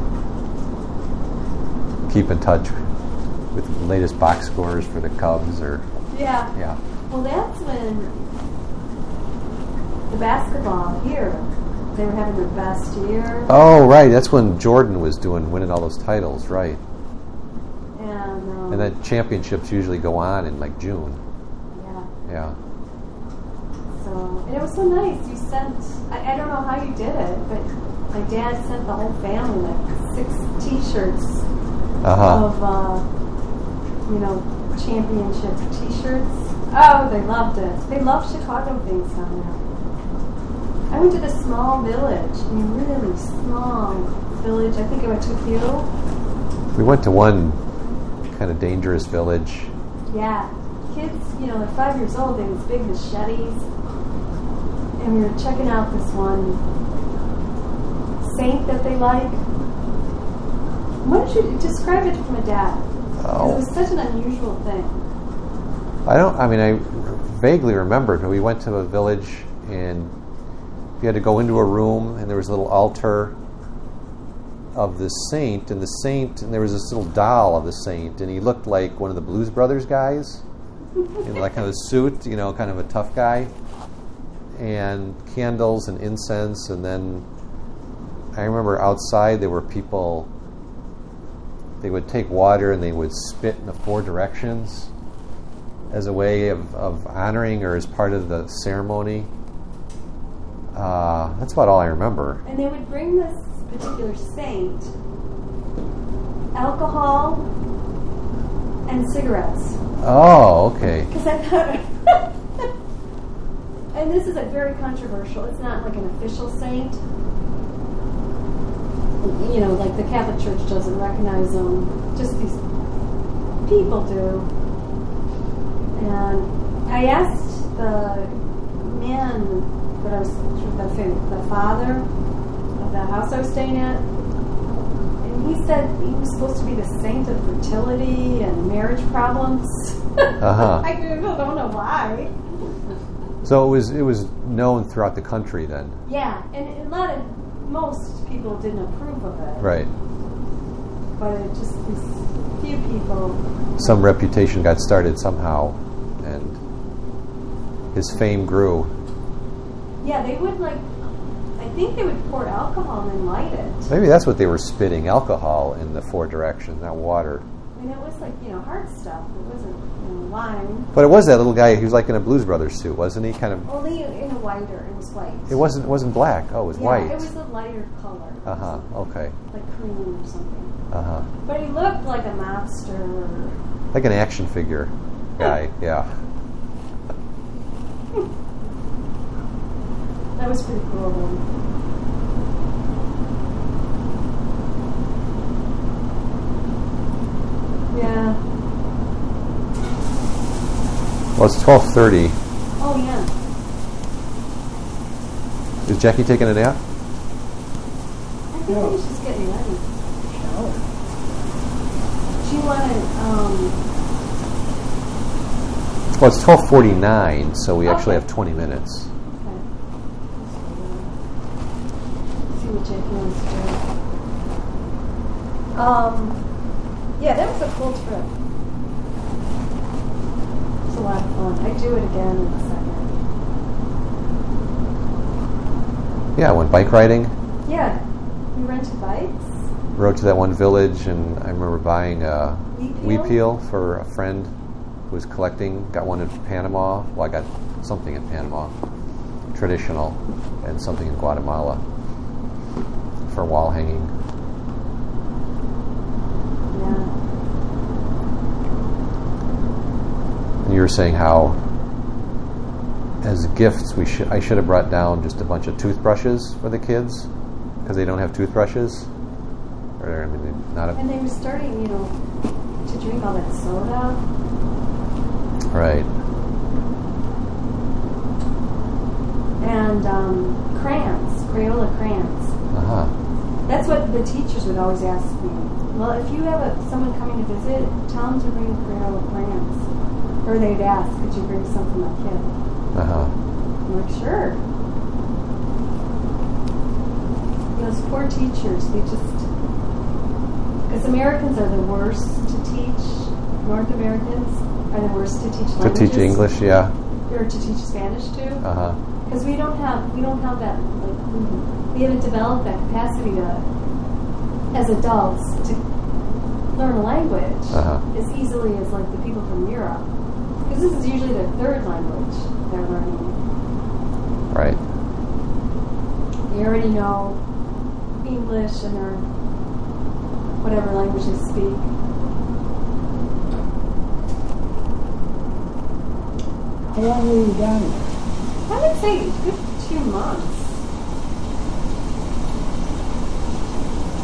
keep in touch with the latest box scores for the Cubs or Yeah. yeah. Well, that's when the basketball here, they were having their best year. Oh right, that's when Jordan was doing winning all those titles, right? And, um, And then championships usually go on in like June. yeah. Yeah. So, and it was so nice. You sent, I, I don't know how you did it, but my dad sent the whole family like six t-shirts Uh huh. of, uh, you know, championship t-shirts. Oh, they loved it. They love Chicago things down there. I went to this small village, I mean, really small village. I think I went to you. We went to one kind of dangerous village. Yeah. Kids, you know, they're five years old, they have these big machetes. And we were checking out this one saint that they like. Why don't you describe it from a dad? Oh. It was such an unusual thing. I don't. I mean, I vaguely remembered we went to a village and you had to go into a room and there was a little altar of the saint and the saint and there was this little doll of the saint and he looked like one of the Blues Brothers guys in like kind of a suit, you know, kind of a tough guy, and candles and incense and then I remember outside there were people. They would take water and they would spit in the four directions as a way of, of honoring or as part of the ceremony. Uh, that's about all I remember. And they would bring this particular saint alcohol and cigarettes. Oh, okay. Because I thought, and this is a very controversial. It's not like an official saint. You know, like the Catholic Church doesn't recognize them. Just these people do. And I asked the man that I was the, the father of the house I was staying at, and he said he was supposed to be the saint of fertility and marriage problems. Uh-huh. I don't know why. So it was it was known throughout the country then, Yeah, and a lot of most people didn't approve of it, right? but it just these few people. Some reputation got started somehow, and his fame grew. Yeah, they would like. I think they would pour alcohol and light it. Maybe that's what they were spitting alcohol in the four directions, not water. I mean, it was like you know hard stuff. It wasn't wine. But it was that little guy. He was like in a Blues Brothers suit, wasn't he? Kind of. Only in a whiter. It was white. It wasn't. It wasn't black. Oh, it was yeah, white. It was a lighter color. Uh huh. Okay. Like cream or something. Uh huh. But he looked like a mobster. Like an action figure guy. Yeah. That was pretty cool. Yeah. Well, it's 12.30. Oh, yeah. Is Jackie taking it nap? I think yeah. she's getting ready. Oh. She wanted... Um, well, it's 12.49, so we okay. actually have 20 minutes. Um, yeah, that was a cool trip. A lot of fun. I'd do it again in a second. Yeah, I went bike riding. Yeah, you rented bikes? Rode to that one village, and I remember buying a huipil for a friend who was collecting. Got one in Panama. Well, I got something in Panama, traditional, and something in Guatemala for wall hanging. Yeah. And you were saying how, as gifts, we should I should have brought down just a bunch of toothbrushes for the kids because they don't have toothbrushes. Or I mean, not a, And they were starting, you know, to drink all that soda. right. And um, crayons, Crayola crayons. Uh huh. That's what the teachers would always ask me. Well, if you have a, someone coming to visit, tell them to bring Crayola crayons. Or they'd ask, could you bring some for my kid? Uh huh. I'm like, sure. Those poor teachers, they just. Because Americans are the worst to teach. North Americans are the worst to teach To languages. teach English, yeah. Or to teach Spanish too. Uh huh. Because we don't have we don't have that like we haven't developed that capacity to as adults to learn a language Uh-huh. as easily as like the people from Europe. Because this is usually their third language they're learning. Right. They already know English and their whatever language they speak. How long were you down there? I would say a good two months.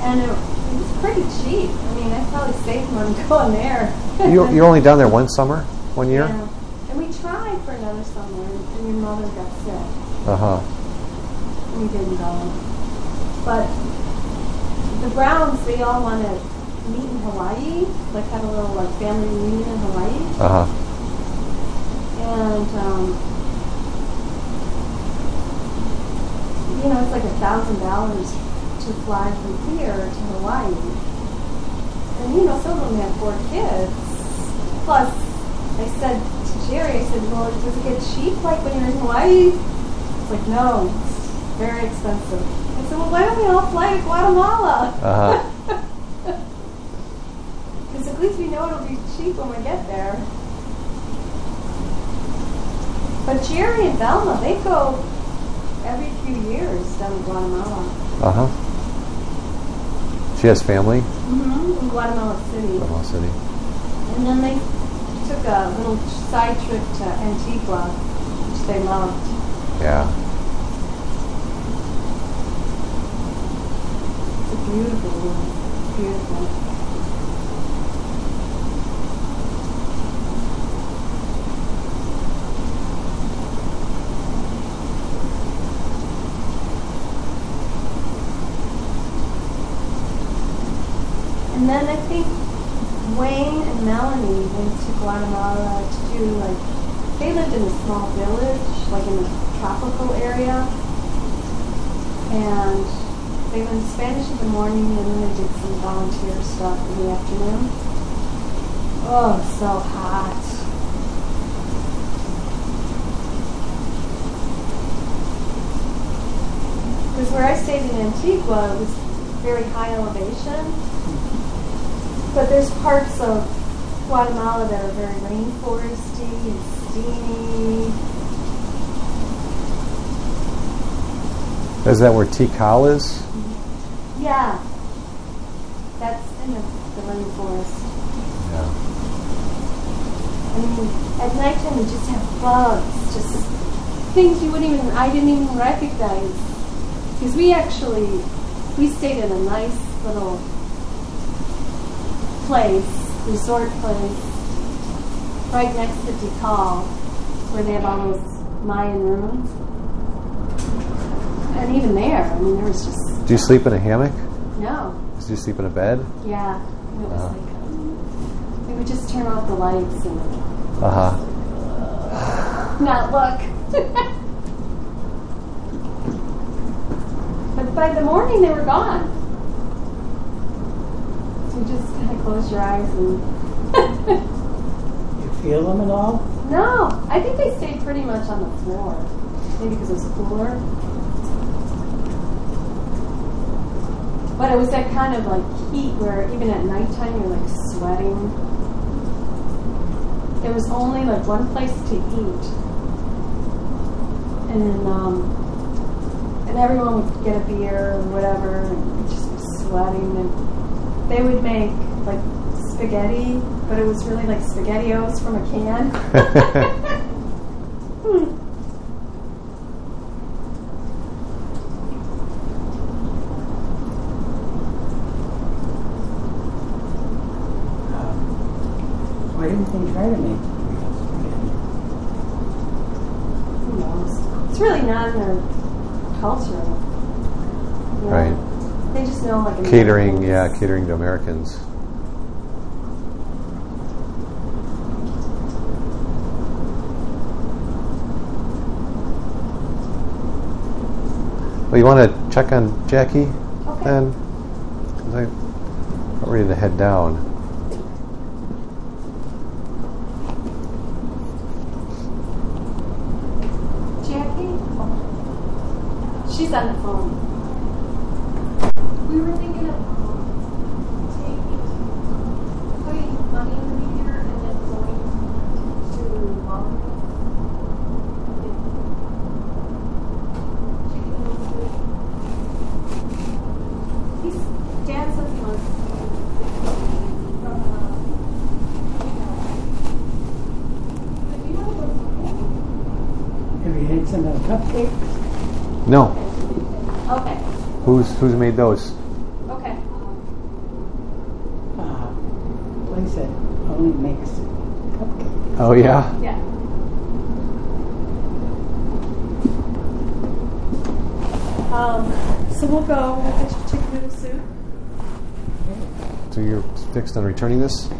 And it, it was pretty cheap. I mean, I probably saved money going there. You you're only down there one summer, one year. Yeah. And we tried for another summer, and, your mother got sick. Uh huh. We didn't go. But the Browns, they all want to meet in Hawaii, like have a little like family reunion in Hawaii. Uh huh. and um, you know it's like a thousand dollars to fly from here to Hawaii. And you know some of them have four kids. Plus, I said to Jerry, I said, "Well, does it get cheap like when you're in Hawaii?" It's like, "No, it's very expensive." I said, "Well, why don't we all fly to Guatemala?" Uh-huh. Because at least we know it'll be cheap when we get there. But Jerry and Velma, they go every few years down to Guatemala. Uh huh. She has family. Mm-hmm. In Guatemala City. Guatemala City. And then they took a little side trip to Antigua, which they loved. Yeah. It's a beautiful. It's beautiful. And then I think Wayne and Melanie went to Guatemala to do like they lived in a small village, like in a tropical area. And they learned Spanish in the morning and then they did some volunteer stuff in the afternoon. Oh, so hot. Because where I stayed in Antigua, it was very high elevation. But there's parts of Guatemala that are very rainforesty and steamy. Is that where Tikal is? Yeah. That's in the, the rainforest. Yeah. I mean, at nighttime you just have bugs, just things you wouldn't even, I didn't even recognize. Because we actually, we stayed in a nice little place, resort place, right next to Tikal, where they have all those Mayan ruins. And even there, I mean, there was just, Do you sleep in a hammock? no, Do you sleep in a bed? yeah. It was Uh-huh. like, um, we would just turn off the lights and Uh huh. not look. but by the morning they were gone. So you just kind of close your eyes and. You feel them at all? no, I think they stayed pretty much on the floor. Maybe because it was cooler. But it was that kind of like heat where even at nighttime you're like sweating. There was only like one place to eat. And then, um, and everyone would get a beer or whatever and just be sweating. And they would make like spaghetti, but it was really like SpaghettiOs from a can. Hmm. Why didn't they try to make? Who knows? It's really not in their culture. You know? Right. They just know like Catering, yeah, catering to Americans. Well, you want to check on Jackie Okay. then? 'Cause I'm ready to head down. Jackie? She's on the phone. We were thinking of um, taking, putting money in the meter and then going to Walgreens. Checking those three. He's, Dad says he wants. From, uh, but you know what's Have you had some of the cupcakes? No. Okay. Who's who's made those? Okay. Uh, place that only makes cupcakes. Oh yeah. Yeah. Um, so we'll go. We'll get you chicken noodle soup. So you're fixed on returning this?